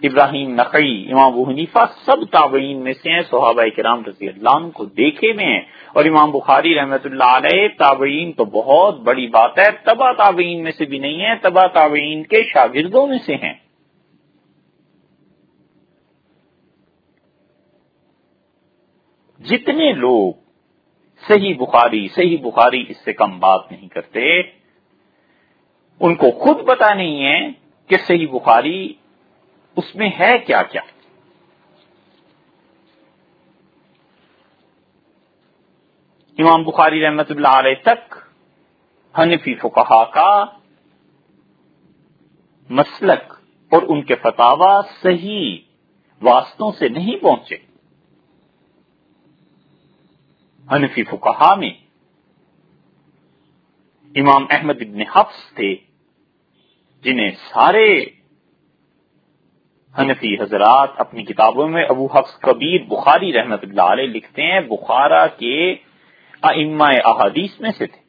ابراہیم نقی، امام ابو حنیفہ، سب تابعین میں سے ہیں، صحابہ کرام رضی اللہ عنہ کو دیکھے میں ہیں۔ اور امام بخاری رحمت اللہ علیہ تابعین تو بہت بڑی بات ہے، تبا تابعین میں سے بھی نہیں ہے، تبا تابعین کے شاگردوں میں سے ہیں۔ جتنے لوگ صحیح بخاری صحیح بخاری اس سے کم بات نہیں کرتے، ان کو خود پتا نہیں ہے کہ صحیح بخاری اس میں ہے کیا کیا۔ امام بخاری رحمت اللہ علیہ تک حنفی فقہا کا مسلک اور ان کے فتوا صحیح واسطوں سے نہیں پہنچے۔ حنفی فقہا میں امام احمد ابن حفظ تھے، جنہیں سارے حنفی حضرات اپنی کتابوں میں ابو حفظ کبیر بخاری رحمت اللہ علیہ لکھتے ہیں، بخارا کے ائمہ احادیث میں سے تھے۔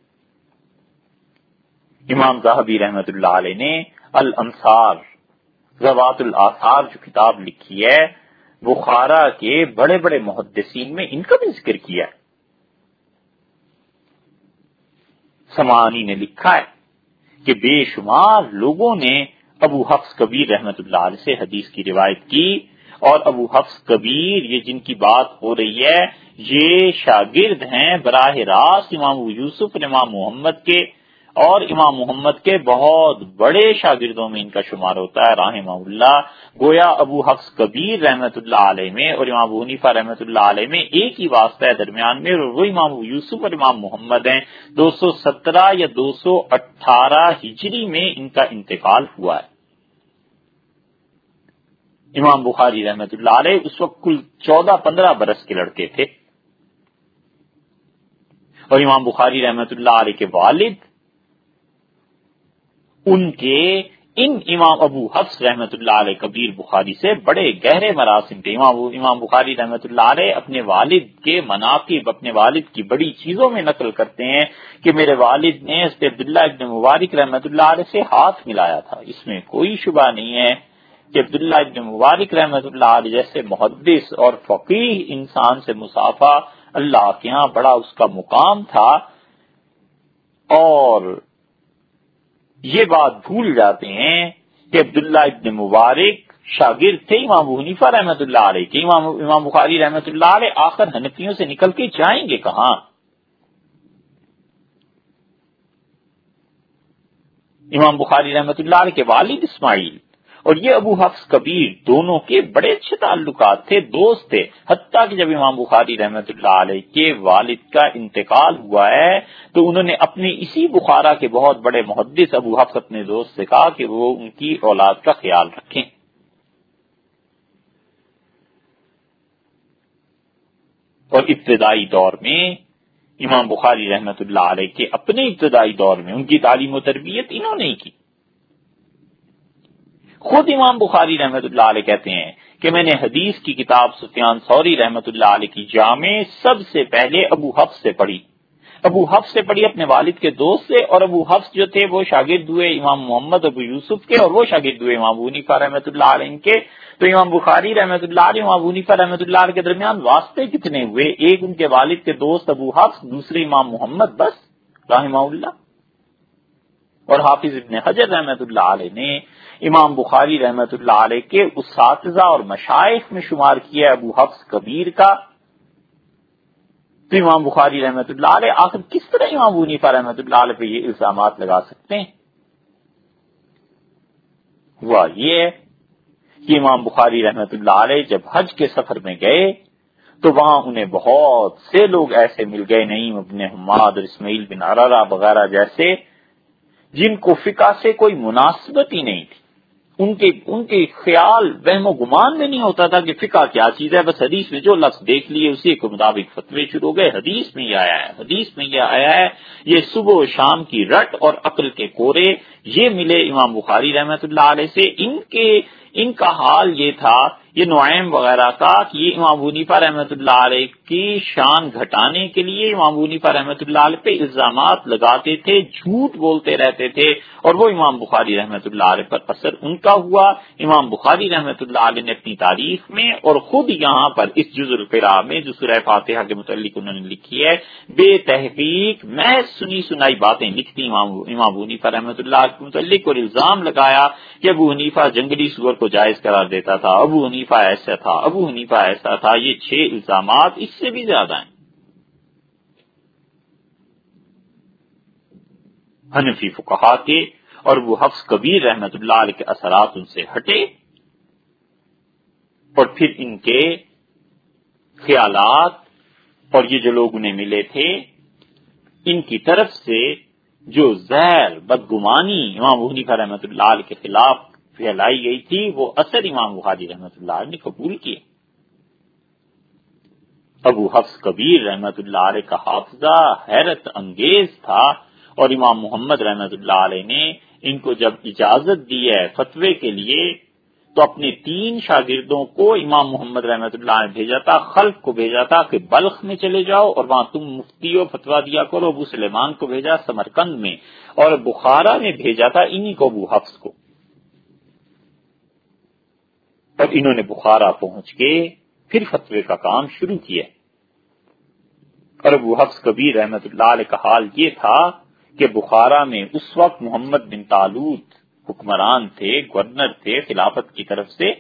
امام زاہبی رحمت اللہ علیہ نے الانصار، زوات الاثار جو کتاب لکھی ہے، بخارا کے بڑے بڑے محدثین میں ان کا بھی ذکر کیا ہے۔ سمانی نے لکھا ہے کہ بے شمار لوگوں نے ابو حفظ کبیر رحمت اللہ علیہ سے حدیث کی روایت کی اور ابو حفظ کبیر یہ جن کی بات ہو رہی ہے، یہ شاگرد ہیں براہ راست امام یوسف امام محمد کے اور امام محمد کے بہت بڑے شاگردوں میں ان کا شمار ہوتا ہے، رحمہ اللہ۔ گویا ابو حفظ کبیر رحمت اللہ علیہ میں اور امام حنیفہ رحمت اللہ علیہ میں ایک ہی واسطہ ہے درمیان میں اور وہ امام یوسف اور امام محمد ہیں۔ دو سو سترہ یا دو سو اٹھارہ ہجری میں ان کا انتقال ہوا ہے۔ امام بخاری رحمت اللہ علیہ اس وقت کل چودہ پندرہ برس کے لڑکے تھے۔ اور امام بخاری رحمت اللہ علیہ کے والد ان کے ان امام ابو حفظ رحمت اللہ علیہ کبیر بخاری سے بڑے گہرے مراسم تھے امام امام بخاری رحمت اللہ علیہ اپنے والد کے مناقب، اپنے والد کی بڑی چیزوں میں نقل کرتے ہیں کہ میرے والد نے عبداللہ ابن مبارک رحمت اللہ علیہ سے ہاتھ ملایا تھا۔ اس میں کوئی شبہ نہیں ہے کہ عبداللہ ابن مبارک رحمت اللہ علیہ جیسے محدث اور فقیر انسان سے مسافہ اللہ کے ہاں بڑا اس کا مقام تھا اور یہ بات بھول جاتے ہیں کہ عبداللہ ابن مبارک شاگرد تھے امام حنیفہ رحمۃ اللہ علیہ کے۔ امام امام بخاری رحمۃ اللہ علیہ آخر حنفیوں سے نکل کے جائیں گے کہاں؟ امام بخاری رحمۃ اللہ علیہ کے والد اسماعیل۔ اور یہ ابو حفظ کبیر دونوں کے بڑے اچھے تعلقات تھے، دوست تھے، حتیٰ کہ جب امام بخاری رحمت اللہ علیہ کے والد کا انتقال ہوا ہے، تو انہوں نے اپنے اسی بخارا کے بہت بڑے محدث ابو حفظ اپنے دوست سے کہا کہ وہ ان کی اولاد کا خیال رکھیں۔ اور ابتدائی دور میں امام بخاری رحمت اللہ علیہ کے اپنے ابتدائی دور میں ان کی تعلیم و تربیت انہوں نے کی۔ خود امام بخاری رحمت اللہ علیہ کہتے ہیں کہ میں نے حدیث کی کتاب سفیان سوری رحمت اللہ علیہ کی جامع سب سے پہلے ابو حفظ سے پڑھی۔ ابو حفظ سے پڑھی اپنے والد کے دوست سے اور ابو حفظ جو تھے وہ شاگرد ہوئے امام محمد ابو یوسف کے اور وہ شاگرد ہوئے امام ابونیفا رحمۃ اللہ علیہ کے۔ تو امام بخاری رحمۃ اللہ علیہ امام ابونیفا رحمۃ اللہ علیہ کے درمیان واسطے کتنے ہوئے؟ ایک ان کے والد کے دوست ابو حفظ، دوسرے امام محمد، بس، رحمہ اللہ۔ اور حافظ ابن حجر رحمۃ اللہ علیہ نے امام بخاری رحمت اللہ علیہ کے اساتذہ اور مشائق میں شمار کیا ابو حفظ کبیر کا۔ تو امام بخاری رحمت اللہ علیہ، آخر کس طرح امام ونیفا رحمت اللہ علیہ پہ یہ الزامات لگا سکتے ہیں؟ ہوا یہ ہے کہ امام بخاری رحمت اللہ علیہ جب حج کے سفر میں گئے تو وہاں انہیں بہت سے لوگ ایسے مل گئے، نعیم ابن حماد اور اسماعیل بن ارارا وغیرہ جیسے، جن کو فقہ سے کوئی مناسبت ہی نہیں تھی۔ ان کے ان کے خیال وہم و گمان میں نہیں ہوتا تھا کہ فقہ کیا چیز ہے، بس حدیث میں جو لفظ دیکھ لیے، اسی کے مطابق فتوے شروع ہو گئے، حدیث میں یہ آیا ہے، حدیث میں یہ آیا ہے، یہ صبح و شام کی رٹ اور عقل کے کورے، یہ ملے امام بخاری رحمت اللہ علیہ سے۔ ان کے، ان کا حال یہ تھا یہ نعیم وغیرہ کا کہ یہ امام ونیفا رحمۃ اللہ علیہ کی شان گھٹانے کے لیے امام ونیفا رحمۃ اللہ علیہ پہ الزامات لگاتے تھے، جھوٹ بولتے رہتے تھے اور وہ امام بخاری رحمۃ اللہ علیہ پر اثر ان کا ہوا۔ امام بخاری رحمۃ اللہ علیہ نے اپنی تاریخ میں اور خود یہاں پر اس جز القرا میں جو سورہ فاتحہ کے متعلق انہوں نے لکھی ہے، بے تحقیق محض سنی سنائی باتیں لکھتی امام امام ونیفا رحمۃ اللہ علیہ کے متعلق اور الزام لگایا کہ ابو حنیفہ جنگلی سور کو جائز قرار دیتا تھا۔ ابو حنیفہ ایسا تھا، ابو حنیفہ ایسا تھا، یہ چھ الزامات اس سے بھی زیادہ ہیں۔ حنفی فقہا کے اور وہ حفظ کبیر رحمت اللہ علیہ کے اثرات ان سے ہٹے اور پھر ان کے خیالات اور یہ جو لوگ انہیں ملے تھے، ان کی طرف سے جو زہر، بدگمانی امام حنیفہ رحمت اللہ علیہ کے خلاف پھیلائی گئی تھی، وہ اثر امام بخاری رحمت اللہ نے قبول کیے۔ ابو حفظ کبیر رحمت اللہ علیہ کا حافظہ حیرت انگیز تھا اور امام محمد رحمت اللہ علیہ نے ان کو جب اجازت دی ہے فتوے کے لیے، تو اپنے تین شاگردوں کو امام محمد رحمت اللہ نے بھیجا تھا، خلق کو بھیجا تھا کہ بلخ میں چلے جاؤ اور وہاں تم مفتی و فتوا دیا کرو، ابو سلیمان کو بھیجا، سمرکند میں، اور بخارا میں بھیجا تھا، انہی کو ابو حفظ کو۔ اور انہوں نے بخارا پہنچ کے پھر فتوے کا کام شروع کیا۔ اور ابو حفظ کبیر رحمت اللہ علیہ کا حال یہ تھا کہ بخارا میں اس وقت محمد بن تالوت حکمران تھے، گورنر تھے خلافت کی طرف سے۔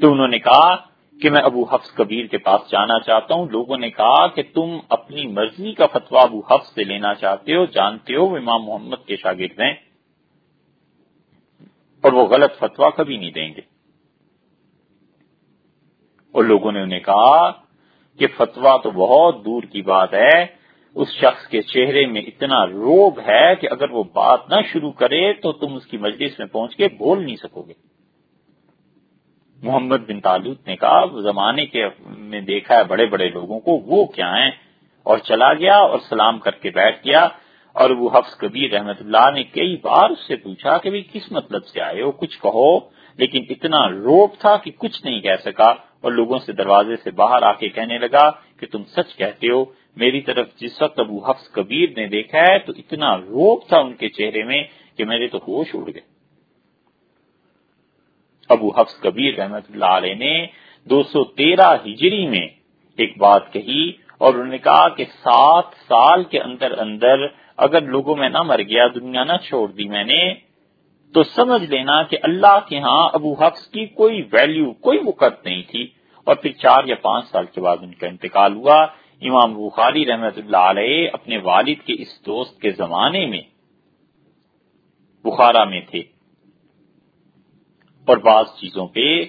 تو انہوں نے کہا کہ میں ابو حفظ کبیر کے پاس جانا چاہتا ہوں۔ لوگوں نے کہا کہ تم اپنی مرضی کا فتوا ابو حفظ سے لینا چاہتے ہو، جانتے ہو امام محمد کے شاگرد ہیں۔ اور وہ غلط فتوا کبھی نہیں دیں گے۔ اور لوگوں نے انہیں کہا کہ فتوا تو بہت دور کی بات ہے۔ اس شخص کے چہرے میں اتنا روب ہے کہ اگر وہ بات نہ شروع کرے تو تم اس کی مجلس میں پہنچ کے بول نہیں سکو گے۔ محمد بن تعلق نے کہا، زمانے کے میں دیکھا ہے بڑے بڑے لوگوں کو، وہ کیا ہیں؟ اور چلا گیا اور سلام کر کے بیٹھ گیا۔ اور وہ حفظ کبیر رحمت اللہ نے کئی بار اس سے پوچھا کہ کس مطلب سے آئے ہو؟ کچھ کہو۔ لیکن اتنا روک تھا کہ کچھ نہیں کہہ سکا اور لوگوں سے دروازے سے باہر آ کے کہنے لگا کہ تم سچ کہتے ہو۔ میری طرف جس وقت ابو حفظ کبیر نے دیکھا ہے تو اتنا روک تھا ان کے چہرے میں کہ میرے تو ہوش اڑ گئے۔ ابو حفظ کبیر رحمت اللہ علیہ نے دو سو تیرہ ہجری میں ایک بات کہی اور انہوں نے کہا کہ سات سال کے اندر اندر اگر لوگوں میں نہ مر گیا، دنیا نہ چھوڑ دی میں نے، تو سمجھ لینا کہ اللہ کے ہاں ابو حفظ کی کوئی ویلیو کوئی وقت نہیں تھی۔ اور پھر چار یا پانچ سال کے بعد ان کا انتقال ہوا۔ امام بخاری رحمت اللہ علیہ اپنے والد کے اس دوست کے زمانے میں بخارا میں تھے۔ اور بعض چیزوں پہ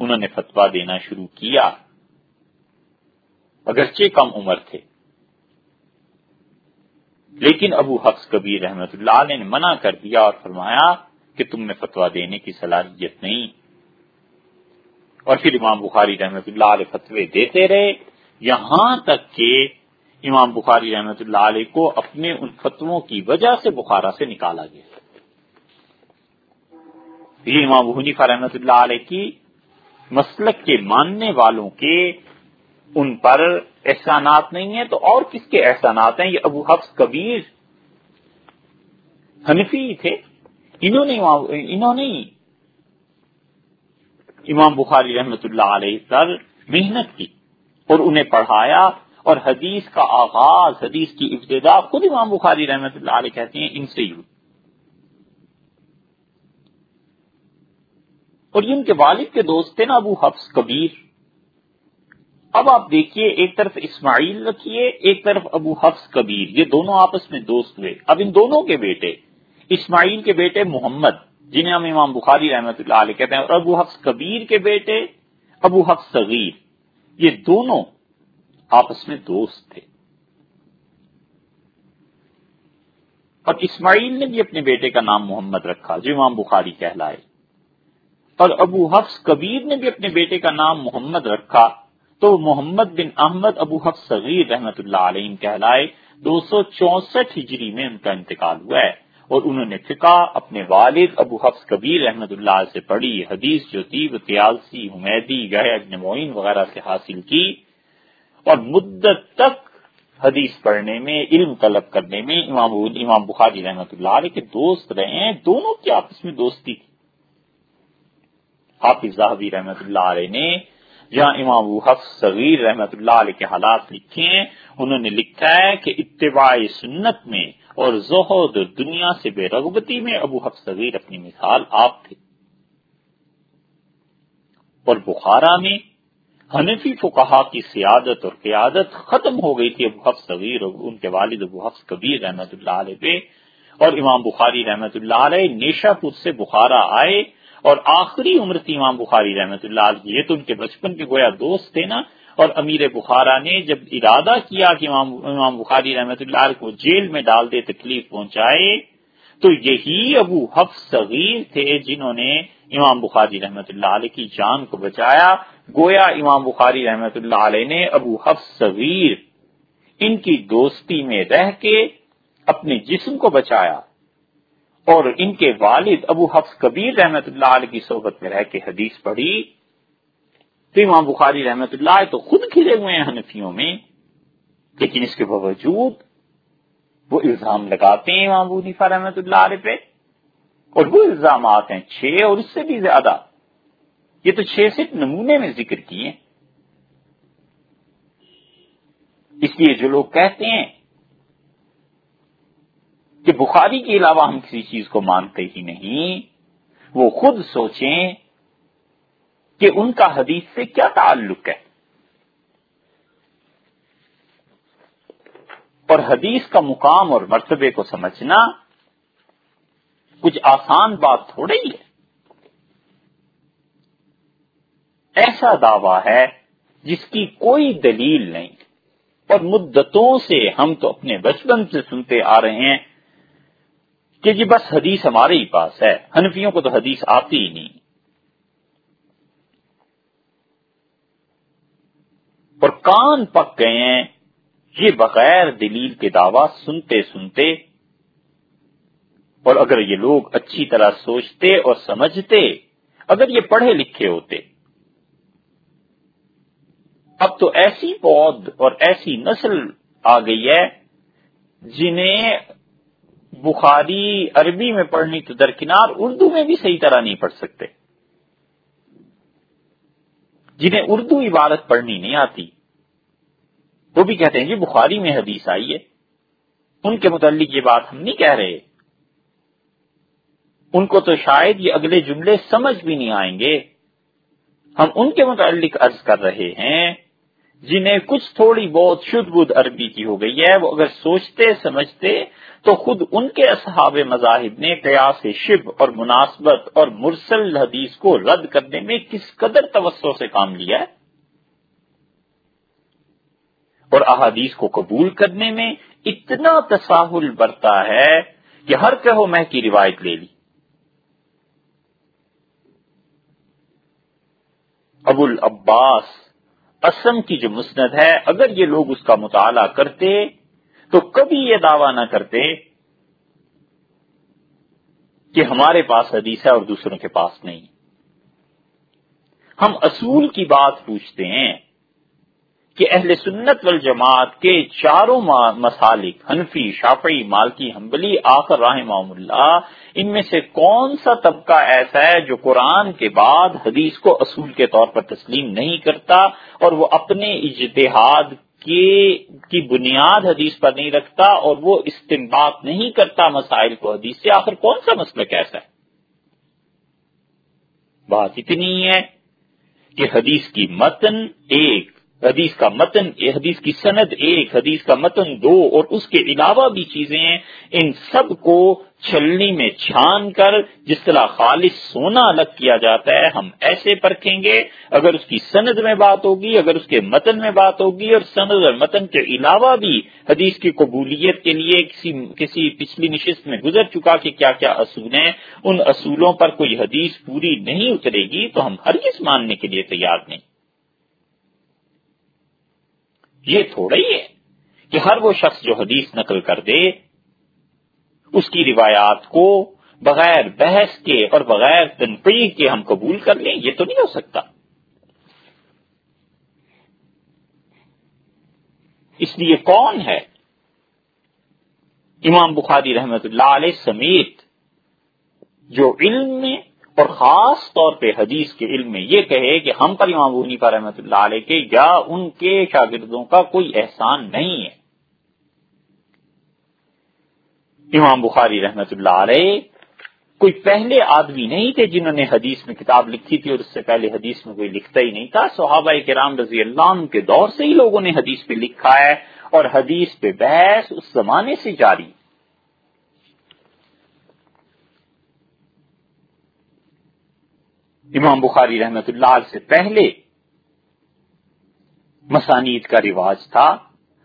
انہوں نے فتوا دینا شروع کیا۔ اگرچہ کم عمر تھے۔ لیکن ابو حفظ کبیر رحمت اللہ علیہ نے منع کر دیا اور فرمایا کہ تم میں فتوا دینے کی صلاحیت نہیں۔ اور پھر امام بخاری رحمت اللہ علیہ فتوے دیتے رہے۔ یہاں تک کہ امام بخاری رحمت اللہ علیہ کو اپنے ان فتووں کی وجہ سے بخارا سے نکالا گیا۔ یہ امام حنیفہ رحمت اللہ علیہ کی مسلک کے ماننے والوں کے ان پر احسانات نہیں ہیں تو اور کس کے احسانات ہیں؟ یہ ابو حفظ کبیر حنفی تھے۔ انہوں نے انہوں نے امام بخاری رحمت اللہ علیہ پر محنت کی اور انہیں پڑھایا اور حدیث کا آغاز، حدیث کی ابتدا خود امام بخاری رحمت اللہ علیہ کہتے ہیں ان سے ہوئی۔ اور یہ ان کے والد کے دوست تھے نا ابو حفظ کبیر۔ اب آپ دیکھیے، ایک طرف اسماعیل رکھیے، ایک طرف ابو حفظ کبیر، یہ دونوں آپس میں دوست ہوئے۔ اب ان دونوں کے بیٹے، اسماعیل کے بیٹے محمد، جنہیں ہم امام بخاری رحمت اللہ علیہ کہتے ہیں، اور ابو حفظ کبیر کے بیٹے ابو حفظ صغیر، یہ دونوں آپس میں دوست تھے۔ اور اسماعیل نے بھی اپنے بیٹے کا نام محمد رکھا، جو امام بخاری کہلائے۔ اور ابو حفظ کبیر نے بھی اپنے بیٹے کا نام محمد رکھا۔ تو محمد بن احمد ابو حفظ صغیر رحمت اللہ علیہ کہلائے، دو سو چونسٹھ ہجری میں ان کا انتقال ہوا ہے اور انہوں نے فقہ اپنے والد ابو حفظ کبیر رحمت اللہ سے پڑھی حدیث جو تھی وہ تیالسی حمیدی گہ معین وغیرہ سے حاصل کی اور مدت تک حدیث پڑھنے میں، علم طلب کرنے میں امام امام بخاری رحمت اللہ علیہ کے دوست رہے ہیں، دونوں کی آپس میں دوستی تھی حافظ زاہبی رحمت اللہ علیہ نے جہاں امام ابو حفظ صغیر رحمت اللہ علیہ کے حالات لکھے ہیں، انہوں نے لکھا ہے کہ اتباع سنت میں اور زہد دنیا سے بے رغبتی میں ابو حفظ صغیر اپنی مثال آپ تھے۔ اور بخارا میں حنفی فقہا کی سیادت اور قیادت ختم ہو گئی تھی ابو حفظ صغیر اور ان کے والد ابو حفظ کبیر رحمت اللہ علیہ پہ۔ اور امام بخاری رحمت اللہ علیہ نیشا پور سے بخارا آئے۔ اور آخری عمر تھی امام بخاری رحمت اللہ علیہ، یہ تو ان کے بچپن کے گویا دوست تھے نا۔ اور امیر بخارا نے جب ارادہ کیا کہ امام امام بخاری رحمت اللہ علیہ کو جیل میں ڈال دے، تکلیف پہنچائے، تو یہی ابو حفظ صغیر تھے جنہوں نے امام بخاری رحمت اللہ علیہ کی جان کو بچایا۔ گویا امام بخاری رحمت اللہ علیہ نے ابو حفظ صغیر ان کی دوستی میں رہ کے اپنے جسم کو بچایا۔ اور ان کے والد ابو حفظ کبیر رحمت اللہ علیہ کی صحبت میں رہ کے حدیث پڑھی۔ تو امام بخاری رحمت اللہ تو خود کھلے ہوئے ہیں حنفیوں میں، لیکن اس کے باوجود وہ الزام لگاتے ہیں امام ابو رحمت اللہ علیہ پہ، اور وہ الزامات ہیں چھ اور اس سے بھی زیادہ۔ یہ تو چھ سے نمونے میں ذکر کیے۔ اس لیے جو لوگ کہتے ہیں کہ بخاری کے علاوہ ہم کسی چیز کو مانتے ہی نہیں، وہ خود سوچیں کہ ان کا حدیث سے کیا تعلق ہے۔ اور حدیث کا مقام اور مرتبے کو سمجھنا کچھ آسان بات تھوڑے ہی ہے۔ ایسا دعویٰ ہے جس کی کوئی دلیل نہیں، اور مدتوں سے ہم تو اپنے بچپن سے سنتے آ رہے ہیں۔ کہ جی بس حدیث ہمارے ہی پاس ہے۔ حنفیوں کو تو حدیث آتی ہی نہیں۔ اور کان پک گئے ہیں، یہ بغیر دلیل کے دعوی سنتے سنتے، اور اگر یہ لوگ اچھی طرح سوچتے اور سمجھتے، اگر یہ پڑھے لکھے ہوتے۔ اب تو ایسی پود اور ایسی نسل آ گئی ہے جنہیں بخاری عربی میں پڑھنی تو درکنار اردو میں بھی صحیح طرح نہیں پڑھ سکتے۔ جنہیں اردو عبارت پڑھنی نہیں آتی۔ وہ بھی کہتے ہیں جی بخاری میں حدیث آئی ہے۔ ان کے متعلق یہ بات ہم نہیں کہہ رہے۔ ان کو تو شاید یہ اگلے جملے سمجھ بھی نہیں آئیں گے۔ ہم ان کے متعلق عرض کر رہے ہیں۔ جنہیں کچھ تھوڑی بہت شدھ بدھ عربی کی ہو گئی ہے، وہ اگر سوچتے، سمجھتے، تو خود ان کے اصحاب مذاہب نے قیاس شب اور مناسبت اور مرسل حدیث کو رد کرنے میں کس قدر توسع سے کام لیا ہے؟ اور احادیث کو قبول کرنے میں اتنا تساہل برتا ہے کہ ہر کہو میں کی روایت لے لی۔ ابو العباس اسم کی جو مسند ہے، اگر یہ لوگ اس کا مطالعہ کرتے، تو کبھی یہ دعویٰ نہ کرتے کہ ہمارے پاس حدیث ہے اور دوسروں کے پاس نہیں۔ ہم اصول کی بات پوچھتے ہیں۔ کہ اہل سنت والجماعت کے چاروں مسالک، حنفی، شافعی، مالکی، حنبلی، آخر راہ اللہ، ان میں سے کون سا طبقہ ایسا ہے جو قرآن کے بعد حدیث کو اصول کے طور پر تسلیم نہیں کرتا اور وہ اپنے اجتہاد کی بنیاد حدیث پر نہیں رکھتا اور وہ استعمال نہیں کرتا مسائل کو حدیث سے؟ آخر کون سا مسئلہ کیسا ہے؟ بات اتنی ہے کہ حدیث کی متن ایک حدیث کا متن حدیث کی سند، ایک حدیث کا متن، دو اور اس کے علاوہ بھی چیزیں ہیں، ان سب کو چھلنی میں چھان کر جس طرح خالص سونا الگ کیا جاتا ہے، ہم ایسے پرکھیں گے، اگر اس کی سند میں بات ہوگی، اگر اس کے متن میں بات ہوگی، اور سند اور متن کے علاوہ بھی حدیث کی قبولیت کے لیے کسی کسی پچھلی نشست میں گزر چکا کہ کیا کیا اصول ہیں، ان اصولوں پر کوئی حدیث پوری نہیں اترے گی، تو ہم ہر ماننے کے لیے تیار نہیں۔ یہ تھوڑا ہی ہے کہ ہر وہ شخص جو حدیث نقل کر دے، اس کی روایات کو بغیر بحث کے اور بغیر تنقید کے ہم قبول کر لیں، یہ تو نہیں ہو سکتا۔ اس لیے کون ہے؟ امام بخاری رحمت اللہ علیہ سمیت جو علم میں اور خاص طور پہ حدیث کے علم میں یہ کہے کہ ہم پر امام حنیفہ رحمۃ اللہ علیہ کے یا ان کے شاگردوں کا کوئی احسان نہیں ہے۔ امام بخاری رحمت اللہ علیہ کوئی پہلے آدمی نہیں تھے جنہوں نے حدیث میں کتاب لکھی تھی اور اس سے پہلے حدیث میں کوئی لکھتا ہی نہیں تھا۔ صحابہ کرام رضی اللہ عنہ کے دور سے ہی لوگوں نے حدیث پہ لکھا ہے اور حدیث پہ بحث اس زمانے سے جاری۔ امام بخاری رحمت اللہ سے پہلے مسانید کا رواج تھا۔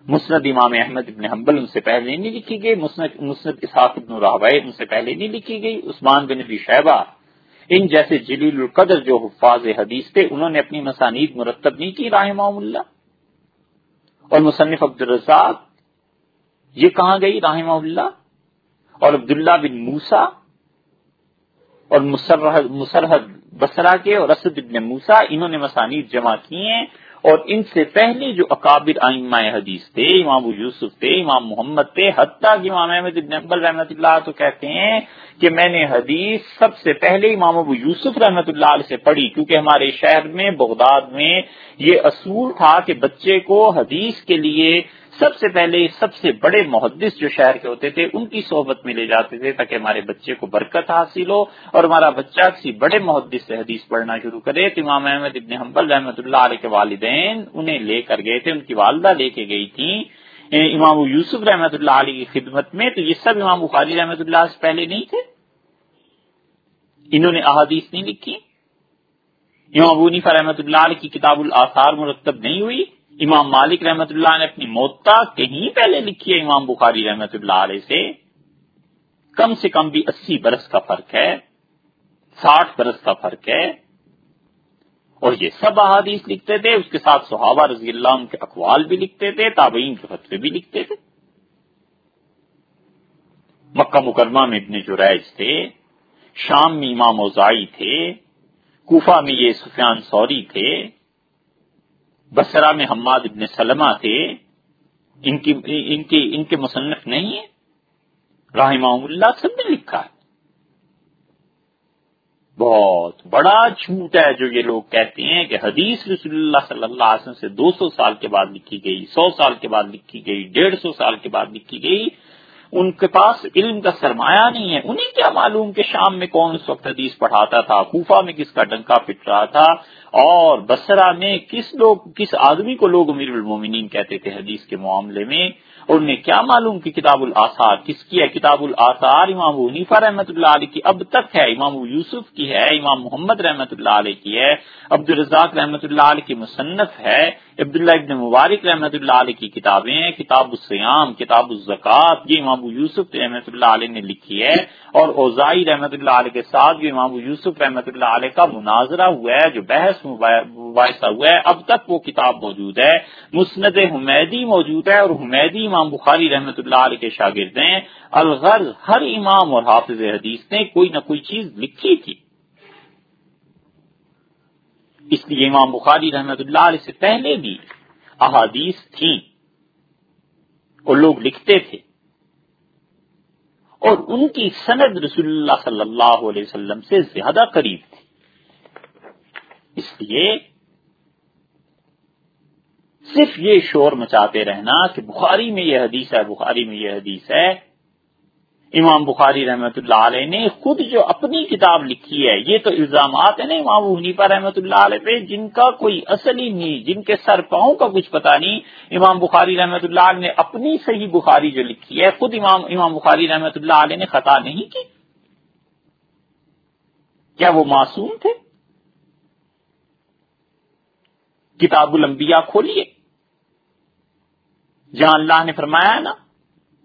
مسند امام احمد ابن حنبل ان سے پہلے نہیں لکھی گئی، مسند مسند اسحاق ابن راوی ان سے پہلے نہیں لکھی گئی، عثمان بن ابی شہبہ ان جیسے جلیل القدر جو حفاظ حدیث تھے، انہوں نے اپنی مسانید مرتب نہیں کی رحمہ اللہ۔ اور مصنف عبد الرزاق یہ کہاں گئی رحمہ اللہ؟ اور عبداللہ بن موسا اور مسرحد بسرا کے اور اسد ابن موسا انہوں نے مسانید جمع کی ہیں اور ان سے پہلے جو اکابر آئمہ حدیث تھے، امام ابو یوسف تھے، امام محمد تھے، حتیٰ کہ امام احمد ابن ابل رحمۃ اللہ تو کہتے ہیں کہ میں نے حدیث سب سے پہلے امام ابو یوسف رحمۃ اللہ علیہ سے پڑھی، کیونکہ ہمارے شہر میں، بغداد میں یہ اصول تھا کہ بچے کو حدیث کے لیے سب سے پہلے سب سے بڑے محدث جو شہر کے ہوتے تھے، ان کی صحبت میں لے جاتے تھے تاکہ ہمارے بچے کو برکت حاصل ہو اور ہمارا بچہ کسی بڑے محدث سے حدیث پڑھنا شروع کرے۔ تو امام احمد ابن حنبل رحمۃ اللہ علیہ کے والدین انہیں لے کر گئے تھے، ان کی والدہ لے کے گئی تھی امام یوسف رحمۃ اللہ علیہ کی خدمت میں، تو یہ سب امام بخاری رحمۃ اللہ سے پہلے نہیں تھے؟ انہوں نے احادیث نہیں لکھی؟ امام ابونی رحمۃ اللہ علیہ کی کتاب الاثار مرتب نہیں ہوئی؟ امام مالک رحمت اللہ نے اپنی موتا کہیں پہلے لکھی ہے، امام بخاری رحمت اللہ علیہ سے۔ کم سے کم بھی اسی برس کا فرق ہے، ساٹھ برس کا فرق ہے۔ اور یہ سب احادیث لکھتے تھے، اس کے ساتھ صحابہ رضی اللہ عنہ کے اقوال بھی لکھتے تھے، تابعین کے فتوے بھی لکھتے تھے۔ مکہ مکرمہ میں ابن جریج تھے، شام میں امام اوزائی تھے، کوفہ میں یہ سفیان سوری تھے۔ بسرا میں حماد ابن سلمہ تھے، ان کی، ان کے ان کے مصنف نہیں ہے رحمہ اللہ سب نے لکھا ہے۔ بہت بڑا جھوٹ ہے جو یہ لوگ کہتے ہیں کہ حدیث رسول اللہ صلی اللہ علیہ وسلم سے دو سو سال کے بعد لکھی گئی، سو سال کے بعد لکھی گئی، ڈیڑھ سو سال کے بعد لکھی گئی ان کے پاس علم کا سرمایہ نہیں ہے، انہیں کیا معلوم کہ شام میں کون اس وقت حدیث پڑھاتا تھا، کوفہ میں کس کا ڈنکا پٹ رہا تھا، اور بسرا میں کس لوگ، کس آدمی کو لوگ امیر المومنین کہتے تھے حدیث کے معاملے میں، اور انہیں کیا معلوم کہ کتاب الاثار کس کی ہے؟ کتاب الاثار امام حنیفہ رحمۃ اللہ علیہ کی اب تک ہے، امام یوسف کی ہے، امام محمد رحمۃ اللہ علیہ کی ہے عبد الرزاق رحمۃ اللہ علیہ کی مصنف ہے عبداللہ ابن مبارک رحمۃ اللہ علیہ کی کتابیں ہیں، کتاب السیام کتاب الزکات یہ امام یوسف رحمۃ اللہ علیہ نے لکھی ہے اور اوزائی رحمۃ اللہ علیہ کے ساتھ جو امام یوسف رحمۃ اللہ علیہ کا مناظرہ ہوا ہے، جو بحث مباحثہ ہوا ہے۔ اب تک وہ کتاب موجود ہے۔ مسند حمیدی موجود ہے اور حمیدی امام بخاری رحمۃ اللہ علیہ کے شاگرد ہیں۔ الغرض ہر امام اور حافظ حدیث نے کوئی نہ کوئی چیز لکھی تھی۔ اس لیے امام بخاری رحمت اللہ علیہ سے پہلے بھی احادیث تھیں اور لوگ لکھتے تھے اور ان کی سند رسول اللہ صلی اللہ علیہ وسلم سے زیادہ قریب تھی۔ اس لیے صرف یہ شور مچاتے رہنا کہ بخاری میں یہ حدیث ہے، بخاری میں یہ حدیث ہے امام بخاری رحمت اللہ علیہ نے خود جو اپنی کتاب لکھی ہے، یہ تو الزامات ہیں نا امام حنیفہ رحمت اللہ علیہ پہ، جن کا کوئی اصل ہی نہیں، جن کے سر پاؤں کا کچھ پتہ نہیں، امام بخاری رحمت اللہ علیہ نے اپنی صحیح بخاری جو لکھی ہے، خود امام امام بخاری رحمت اللہ علیہ نے خطا نہیں کی۔ کیا وہ معصوم تھے؟ کتاب الانبیاء کھولیے۔ جہاں اللہ نے فرمایا نا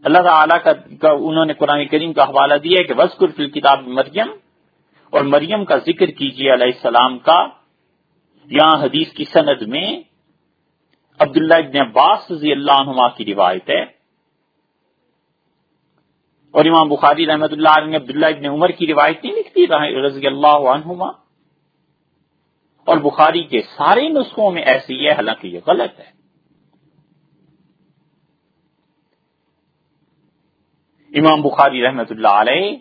اللہ تعالیٰ کا انہوں نے قرآن کریم کا حوالہ دیا ہے کہ وسکر فی کتاب مریم اور مریم کا ذکر کیجیے علیہ السلام کا۔ یہاں حدیث کی سند میں عبداللہ ابن عباس رضی اللہ عنہ کی روایت ہے۔ اور امام بخاری رحمت اللہ علیہ نے عبداللہ ابن عمر کی روایت نہیں لکھتی رضی اللہ عنہما۔ اور بخاری کے سارے نسخوں میں ایسی ہے، حالانکہ یہ غلط ہے۔ امام بخاری رحمت اللہ علیہ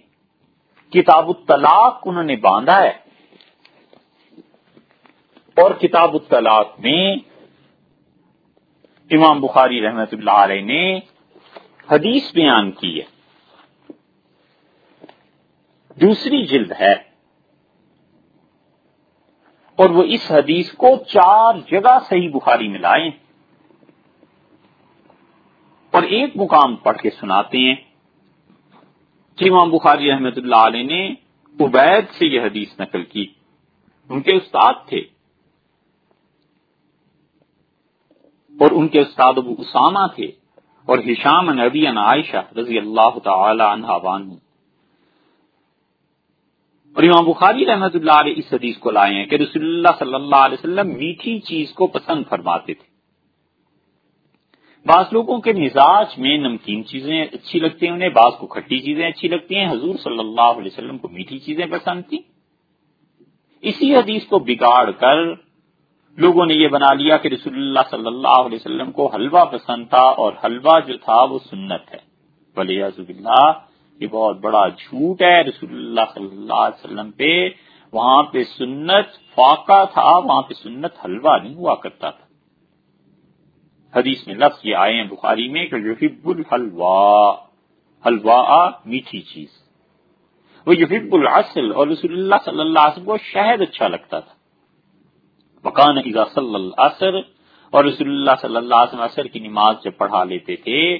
کتاب الطلاق انہوں نے باندھا ہے۔ اور کتاب الطلاق میں امام بخاری رحمت اللہ علیہ نے حدیث بیان کی ہے۔ دوسری جلد ہے۔ اور وہ اس حدیث کو چار جگہ صحیح بخاری میں لائے اور ایک مقام پڑھ کے سناتے ہیں۔ جی، امام بخاری رحمت اللہ علیہ نے عبید سے یہ حدیث نقل کی۔ ان کے استاد تھے۔ اور ان کے استاد ابو اسامہ تھے۔ اور ہشام نبی ان عائشہ رضی اللہ تعالی عنہ بانو اور امام بخاری رحمت اللہ علیہ اس حدیث کو لائے ہیں کہ رسول اللہ صلی اللہ علیہ وسلم میٹھی چیز کو پسند فرماتے تھے۔ بعض لوگوں کے مزاج میں نمکین چیزیں اچھی لگتی ہیں، انہیں بعض کو کھٹی چیزیں اچھی لگتی ہیں۔ حضور صلی اللہ علیہ وسلم کو میٹھی چیزیں پسند تھیں۔ اسی حدیث کو بگاڑ کر لوگوں نے یہ بنا لیا کہ رسول اللہ صلی اللہ علیہ وسلم کو حلوہ پسند تھا اور حلوہ جو تھا وہ سنت ہے۔ ولی اللہ یہ بہت بڑا جھوٹ ہے۔ رسول اللہ صلی اللہ علیہ وسلم پہ وہاں پہ سنت فاقہ تھا، وہاں پہ سنت حلوہ نہیں ہوا کرتا تھا۔ حدیث میں لفظ یہ آئے ہیں بخاری میں کہ یحب الحلوا، حلوا میٹھی چیز۔ وہ یحب العسل اور رسول اللہ صلی اللہ علیہ وسلم کو شہد اچھا لگتا تھا۔ مکان اذا صلی اللہ اور رسول اللہ صلی اللہ علیہ وسلم عصر کی نماز جب پڑھا لیتے تھے،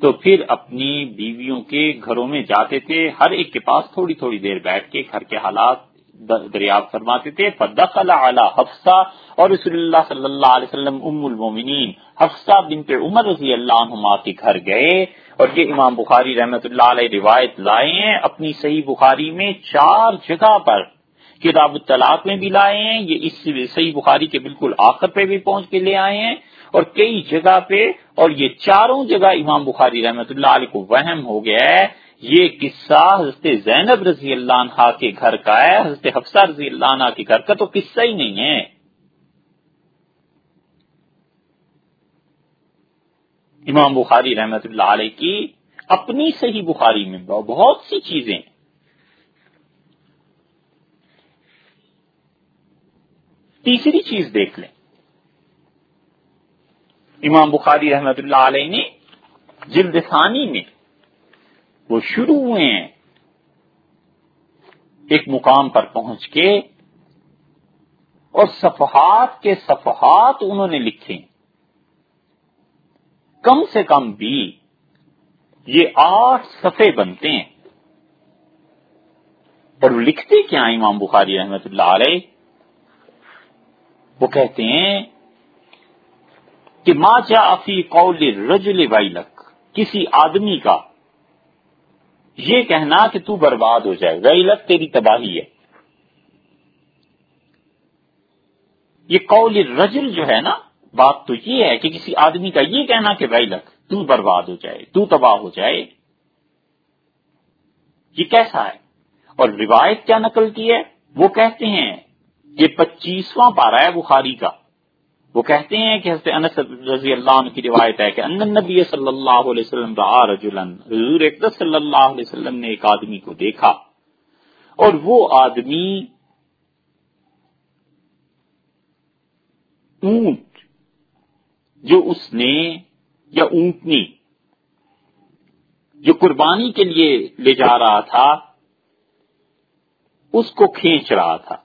تو پھر اپنی بیویوں کے گھروں میں جاتے تھے، ہر ایک کے پاس تھوڑی تھوڑی دیر بیٹھ کے گھر کے حالات دریافت فرماتے تھے، فدخل علی حفصہ اور رسول اللہ صلی اللہ علیہ وسلم ام المومنین، حفصہ بنت عمر رضی اللہ عنہما کے گھر گئے، اور یہ امام بخاری رحمت اللہ علیہ روایت لائے ہیں، اپنی صحیح بخاری میں چار جگہ پر کتاب الطلاق میں بھی لائے ہیں، یہ اس صحیح بخاری کے بالکل آخر پہ بھی پہنچ کے لے آئے ہیں، اور کئی جگہ پہ، اور یہ چاروں جگہ امام بخاری رحمت اللہ علیہ کو وہم ہو گیا ہے یہ قصہ حضرت زینب رضی اللہ عنہ کے گھر کا ہے، حضرت حفصہ رضی اللہ عنہ کے گھر کا تو قصہ ہی نہیں ہے۔ امام بخاری رحمت اللہ علیہ کی اپنی صحیح بخاری میں بہت سی چیزیں تیسری چیز دیکھ لیں۔ امام بخاری رحمت اللہ علیہ نے جلد ثانی میں وہ شروع ہوئے ہیں۔ ایک مقام پر پہنچ کے اور صفحات کے صفحات انہوں نے لکھے۔ کم سے کم بھی یہ آٹھ صفحے بنتے ہیں۔ اور وہ لکھتے کیا امام بخاری رحمت اللہ علیہ؟ وہ کہتے ہیں کہ ماں افی قول رجل ویلک، کسی آدمی کا یہ کہنا کہ تو برباد ہو جائے ویلک تیری تباہی ہے۔ یہ قول رجل جو ہے نا، بات تو یہ ہے کہ کسی آدمی کا یہ کہنا کہ ویلک تو برباد ہو جائے، تو تباہ ہو جائے۔ یہ کیسا ہے؟ اور روایت کیا نقل کی ہے؟ وہ کہتے ہیں یہ پچیسواں پارا ہے بخاری کا۔ وہ کہتے ہیں کہ حضرت انس رضی اللہ عنہ کی روایت ہے کہ ان نبی صلی اللہ علیہ وسلم را رجلن حضور اقدس صلی اللہ علیہ وسلم نے ایک آدمی کو دیکھا اور وہ آدمی اونٹ جو اس نے، یا اونٹنی جو قربانی کے لیے لے جا رہا تھا، اس کو کھینچ رہا تھا۔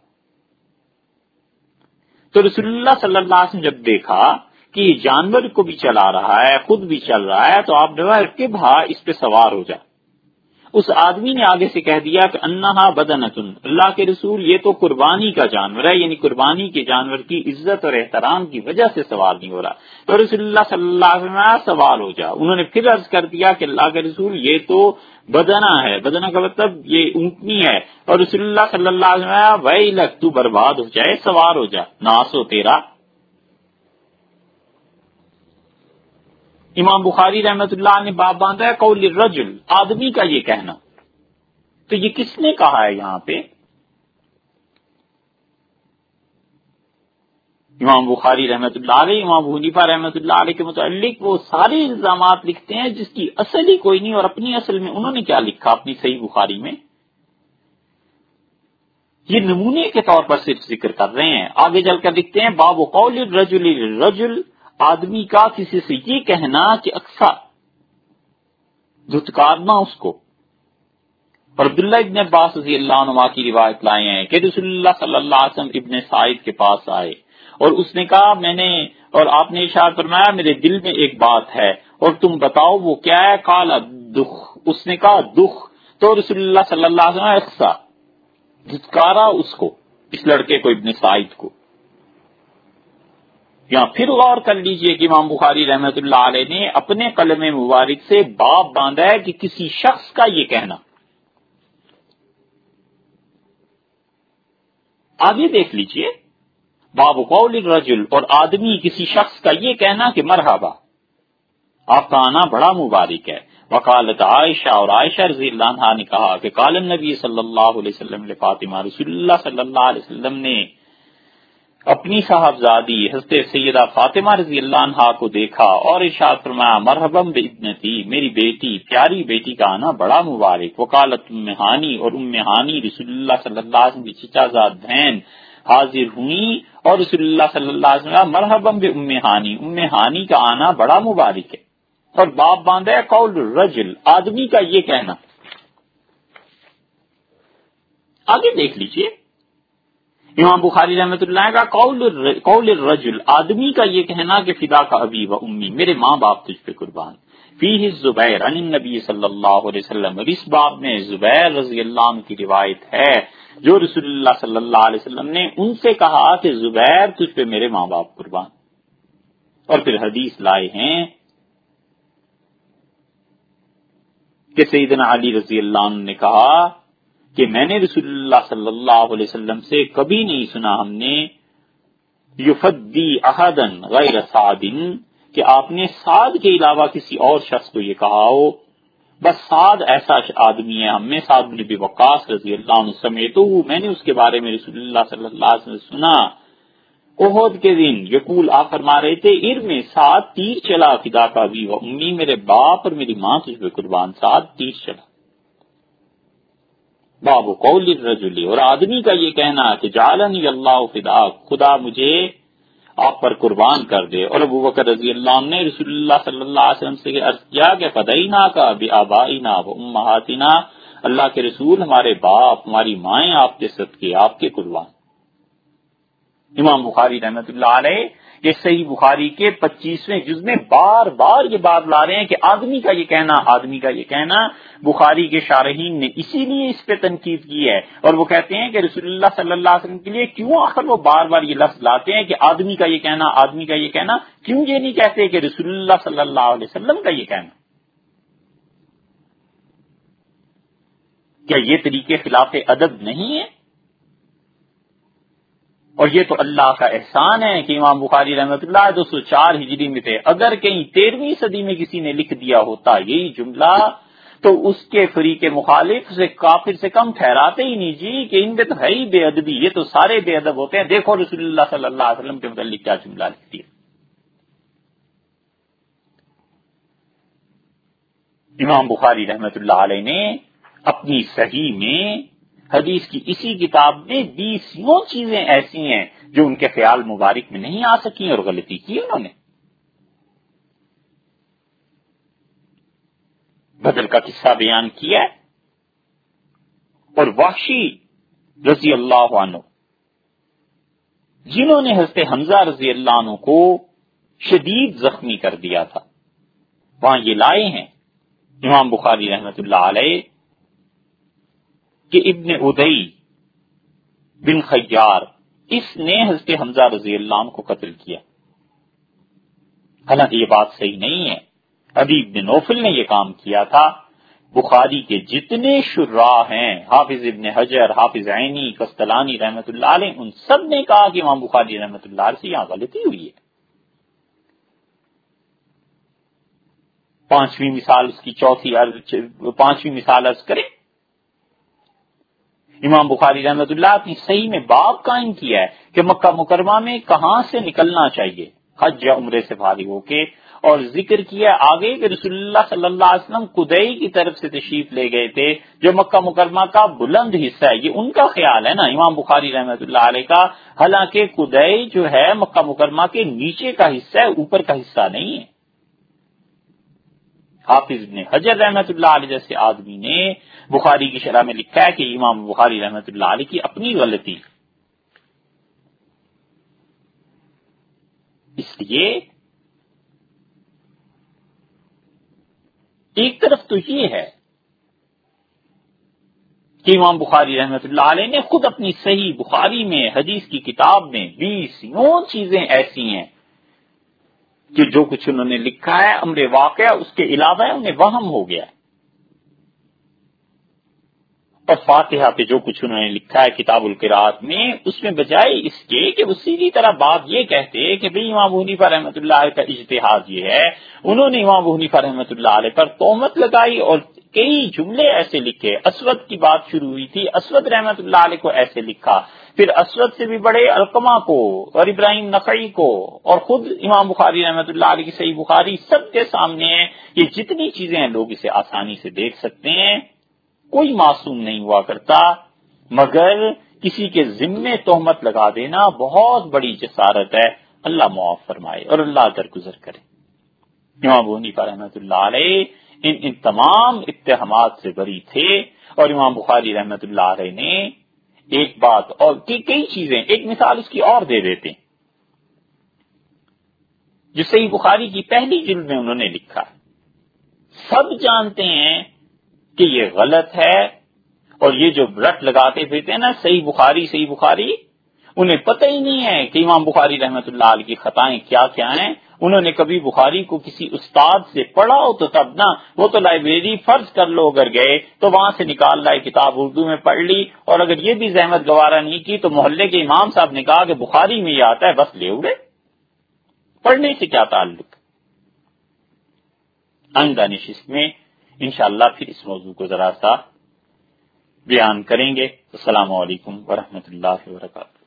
تو رسول اللہ صلی اللہ علیہ وسلم جب دیکھا کہ یہ جانور کو بھی چلا رہا ہے، خود بھی چل رہا ہے، تو آپ نے کہ بھا اس پہ سوار ہو جائے۔ اس آدمی نے آگے سے کہہ دیا کہ انہا بدنتن، اللہ کے رسول، یہ تو قربانی کا جانور ہے یعنی قربانی کے جانور کی عزت اور احترام کی وجہ سے سوال نہیں ہو رہا۔ تو رسول اللہ صلی اللہ علیہ وسلم سوال ہو جا۔ انہوں نے پھر عرض کر دیا کہ اللہ کے رسول، یہ تو بدنا ہے۔ بدنا کا مطلب یہ اونٹنی ہے۔ اور رسول اللہ صلی اللہ علیہ وسلم وہی لگ تو برباد ہو جائے، سوار ہو جا ہو تیرا۔ امام بخاری رحمت اللہ نے باب باندھا ہے، قول الرجل، آدمی کا یہ کہنا۔ تو یہ کس نے کہا ہے یہاں پہ؟ امام بخاری رحمت اللہ علیہ، امام حنیفہ رحمت اللہ علیہ کے متعلق وہ سارے الزامات لکھتے ہیں جس کی اصل ہی کوئی نہیں اور اپنی اصل میں انہوں نے کیا لکھا اپنی صحیح بخاری میں۔ یہ نمونے کے طور پر صرف ذکر کر رہے ہیں۔ آگے چل کر لکھتے ہیں، باب قول رجل رجل آدمی کا کسی سے یہ کہنا کہ اکثر دھتکارنا اس کو۔ اور عبداللہ ابن عباس رضی اللہ عنہ کی روایت لائے ہیں کہ رسول اللہ صلی اللہ علیہ وسلم ابن سعید کے پاس آئے۔ اور اس نے کہا، میں نے اور آپ نے اشار فرمایا، میرے دل میں ایک بات ہے، اور تم بتاؤ وہ کیا ہے؟ کالا دکھ۔ اس نے کہا، دکھ۔ تو رسول اللہ صلی اللہ علیہ وسلم دھتکارا اس کو، اس لڑکے کو، ابن سعید کو۔ یا پھر غور کر لیجیے کہ امام بخاری رحمت اللہ علیہ نے اپنے قلم مبارک سے باب باندھا ہے کہ کسی شخص کا یہ کہنا۔ آگے دیکھ لیجیے۔ باب قول الرجل، اور آدمی کسی شخص کا یہ کہنا کہ مرحبا آپ کا آنا بڑا مبارک ہے۔ وکالت عائشہ، اور عائشہ رضی اللہ عنہ نے کہا کہ کالم نبی صلی اللہ علیہ وسلم فاطمہ رسول اللہ صلی اللہ علیہ وسلم نے اپنی صاحبزادی حضرت سیدہ فاطمہ رضی اللہ عنہ کو دیکھا اور ارشاد فرمایا مرحبم بابنتی، میری بیٹی، پیاری بیٹی کا آنا بڑا مبارک۔ وکالت امہانی، اور امہانی رسول اللہ صلی اللہ علیہ وسلم کی چچا زاد بہن حاضر ہوئی اور رسول اللہ صلی اللہ علیہ وسلم مرحبم بامہانی امہانی کا آنا بڑا مبارک ہے۔ اور باپ باندھا ہے، قول رجل آدمی کا یہ کہنا۔ آگے دیکھ لیجیے۔ امام بخاری رحمت اللہ کا قول الرجل، آدمی کا یہ کہنا کہ فدا کا ابی و امی، میرے ماں باپ تجھ پہ قربان۔ فی زبیر عن نبی صلی اللہ علیہ وسلم، اور اس باب میں زبیر رضی اللہ عنہ کی روایت ہے۔ جو رسول اللہ صلی اللہ علیہ وسلم نے ان سے کہا کہ زبیر تجھ پہ میرے ماں باپ قربان۔ اور پھر حدیث لائے ہیں کہ سیدنا علی رضی اللہ عنہ نے کہا کہ میں نے رسول اللہ صلی اللہ علیہ وسلم سے کبھی نہیں سنا ہم نے یفدی احدن غیر سعدن کہ آپ نے سعد کے علاوہ کسی اور شخص کو یہ کہا ہو۔ بس سعد ایسا آدمی ہے، ہم نے سعد بن وقاص رضی اللہ عنہ سمیت میں نے اس کے بارے میں رسول اللہ صلی اللہ علیہ وسلم سنا۔ عہد کے دن یقول آ فرما رہے تھے ار میں سات تیر چلا، فدا کا بھی امی میرے باپ اور میری ماں تجھ پہ قربان سات تیر چلا۔ باب قول الرجل، اور آدمی کا یہ کہنا کہ جالنی اللہ فدا، خدا مجھے آپ پر قربان کر دے۔ اور ابو بکر رضی اللہ عنہ نے رسول اللہ صلی اللہ علیہ وسلم سے عرض کیا کہ فدعینا کا بھی آبائینا و امہاتنا، اللہ کے رسول، ہمارے باپ، ہماری مائیں آپ کے صدقے، آپ کے قربان۔ امام بخاری رحمت اللہ علیہ یہ صحیح بخاری کے پچیسویں جز میں بار بار یہ بات لا رہے ہیں کہ آدمی کا یہ کہنا، آدمی کا یہ کہنا۔ بخاری کے شارحین نے اسی لیے اس پہ تنقید کی ہے اور وہ کہتے ہیں کہ رسول اللہ صلی اللہ علیہ وسلم کے لیے کیوں آخر وہ بار بار یہ لفظ لاتے ہیں کہ آدمی کا یہ کہنا، آدمی کا یہ کہنا، کیوں یہ نہیں کہتے کہ رسول اللہ صلی اللہ علیہ وسلم کا یہ کہنا؟ کیا یہ طریقے خلاف ادب نہیں ہے اور یہ تو اللہ کا احسان ہے کہ امام بخاری رحمۃ اللہ دو سو چار ہجری میں تھے۔ اگر کہیں تیرہویں صدی میں کسی نے لکھ دیا ہوتا یہی جملہ، تو اس کے فریق مخالف سے کافر سے کم ٹھہراتے ہی نہیں جی کہ ان میں تو ہے ہی بے ادبی، یہ تو سارے بے ادب ہوتے ہیں۔ دیکھو رسول اللہ صلی اللہ علیہ وسلم کے متعلق کیا جملہ لکھ دیا۔ امام بخاری رحمت اللہ علیہ نے اپنی صحیح میں حدیث کی اسی کتاب میں بیسوں چیزیں ایسی ہیں جو ان کے خیال مبارک میں نہیں آ سکی اور غلطی کی انہوں نے۔ بدل کا قصہ بیان کیا اور وحشی رضی اللہ عنہ، جنہوں نے حضرت حمزہ رضی اللہ عنہ کو شدید زخمی کر دیا تھا، وہاں یہ لائے ہیں۔ امام بخاری رحمت اللہ علیہ کہ ابن ادئی بن خیار، اس نے حضرت حمزہ رضی اللہ عنہ کو قتل کیا۔ حالانکہ یہ بات صحیح نہیں ہے۔ ابھی ابن نوفل نے یہ کام کیا تھا۔ بخاری کے جتنے شراہ ہیں، حافظ ابن حجر، حافظ عینی کستلانی رحمت اللہ علیہ، ان سب نے کہا کہ امام بخاری رحمت اللہ علیہ سے یہاں غلطی ہوئی ہے۔ پانچویں مثال اس کی چوتھی پانچویں مثال عرض کریں۔ امام بخاری رحمت اللہ اپنی صحیح میں باب قائم کیا ہے کہ مکہ مکرمہ میں کہاں سے نکلنا چاہیے۔ حج یا عمرے سے فارغ ہو کے اور ذکر کیا آگے کہ رسول اللہ صلی اللہ علیہ وسلم کدئی کی طرف سے تشریف لے گئے تھے، جو مکہ مکرمہ کا بلند حصہ ہے، یہ ان کا خیال ہے نا؟ امام بخاری رحمت اللہ علیہ کا، حالانکہ کدئی جو ہے مکہ مکرمہ کے نیچے کا حصہ ہے، اوپر کا حصہ نہیں ہے۔ حافظ نے حجر رحمت اللہ علیہ جیسے آدمی نے بخاری کی شرح میں لکھا ہے کہ امام بخاری رحمت اللہ علیہ کی اپنی غلطی اس لیے ایک طرف تو یہ ہے کہ امام بخاری رحمت اللہ علیہ نے خود اپنی صحیح بخاری میں، حدیث کی کتاب میں بیس یوں چیزیں ایسی ہیں کہ جو کچھ انہوں نے لکھا ہے، امر واقعہ، اس کے علاوہ انہیں وہم ہو گیا اور فاتحہ پہ جو کچھ انہوں نے لکھا ہے کتاب القرات میں، اس میں بجائے اس کے کہ وہ سیدھی طرح بات یہ کہتے کہ بھئی امام حنیفہ رحمۃ اللہ علیہ کا اجتہاد یہ ہے۔ انہوں نے امام حنیفہ رحمۃ اللہ علیہ پر تومت لگائی اور کئی جملے ایسے لکھے، اسود کی بات شروع ہوئی تھی، اسود رحمت اللہ علیہ کو ایسے لکھا، پھر اسود سے بھی بڑے القما کو اور ابراہیم نقی کو اور خود امام بخاری رحمت اللہ علیہ کی صحیح بخاری سب کے سامنے ہیں۔ یہ جتنی چیزیں ہیں، لوگ اسے آسانی سے دیکھ سکتے ہیں۔ کوئی معصوم نہیں ہوا کرتا، مگر کسی کے ذمے تہمت لگا دینا بہت بڑی جسارت ہے۔ اللہ معاف فرمائے اور اللہ درگزر کرے۔ امام بونی رحمت اللہ علیہ ان ان تمام اتحامات سے بری تھے۔ اور امام بخاری رحمت اللہ علیہ نے ایک بات اور کئی چیزیں۔ ایک مثال اس کی اور دے دیتے۔ جو صحیح بخاری کی پہلی جلد میں انہوں نے لکھا سب جانتے ہیں کہ یہ غلط ہے اور یہ جو رٹ لگاتے پھرتے ہیں نا، صحیح بخاری صحیح بخاری، انہیں پتہ ہی نہیں ہے کہ امام بخاری رحمت اللہ علیہ کی خطائیں کیا کیا ہیں۔ انہوں نے کبھی بخاری کو کسی استاد سے پڑھا ہو تو تب نا وہ تو لائبریری فرض کر لو اگر گئے تو وہاں سے نکال لائے، کتاب اردو میں پڑھ لی۔ اور اگر یہ بھی زحمت گوارا نہیں کی تو محلے کے امام صاحب نے کہا کہ بخاری میں یہ آتا ہے، بس لے اڑے۔ پڑھنے سے کیا تعلق؟ آئندہ نشست میں انشاءاللہ پھر اس موضوع کو ذرا سا بیان کریں گے۔ السلام علیکم ورحمۃ اللہ وبرکاتہ۔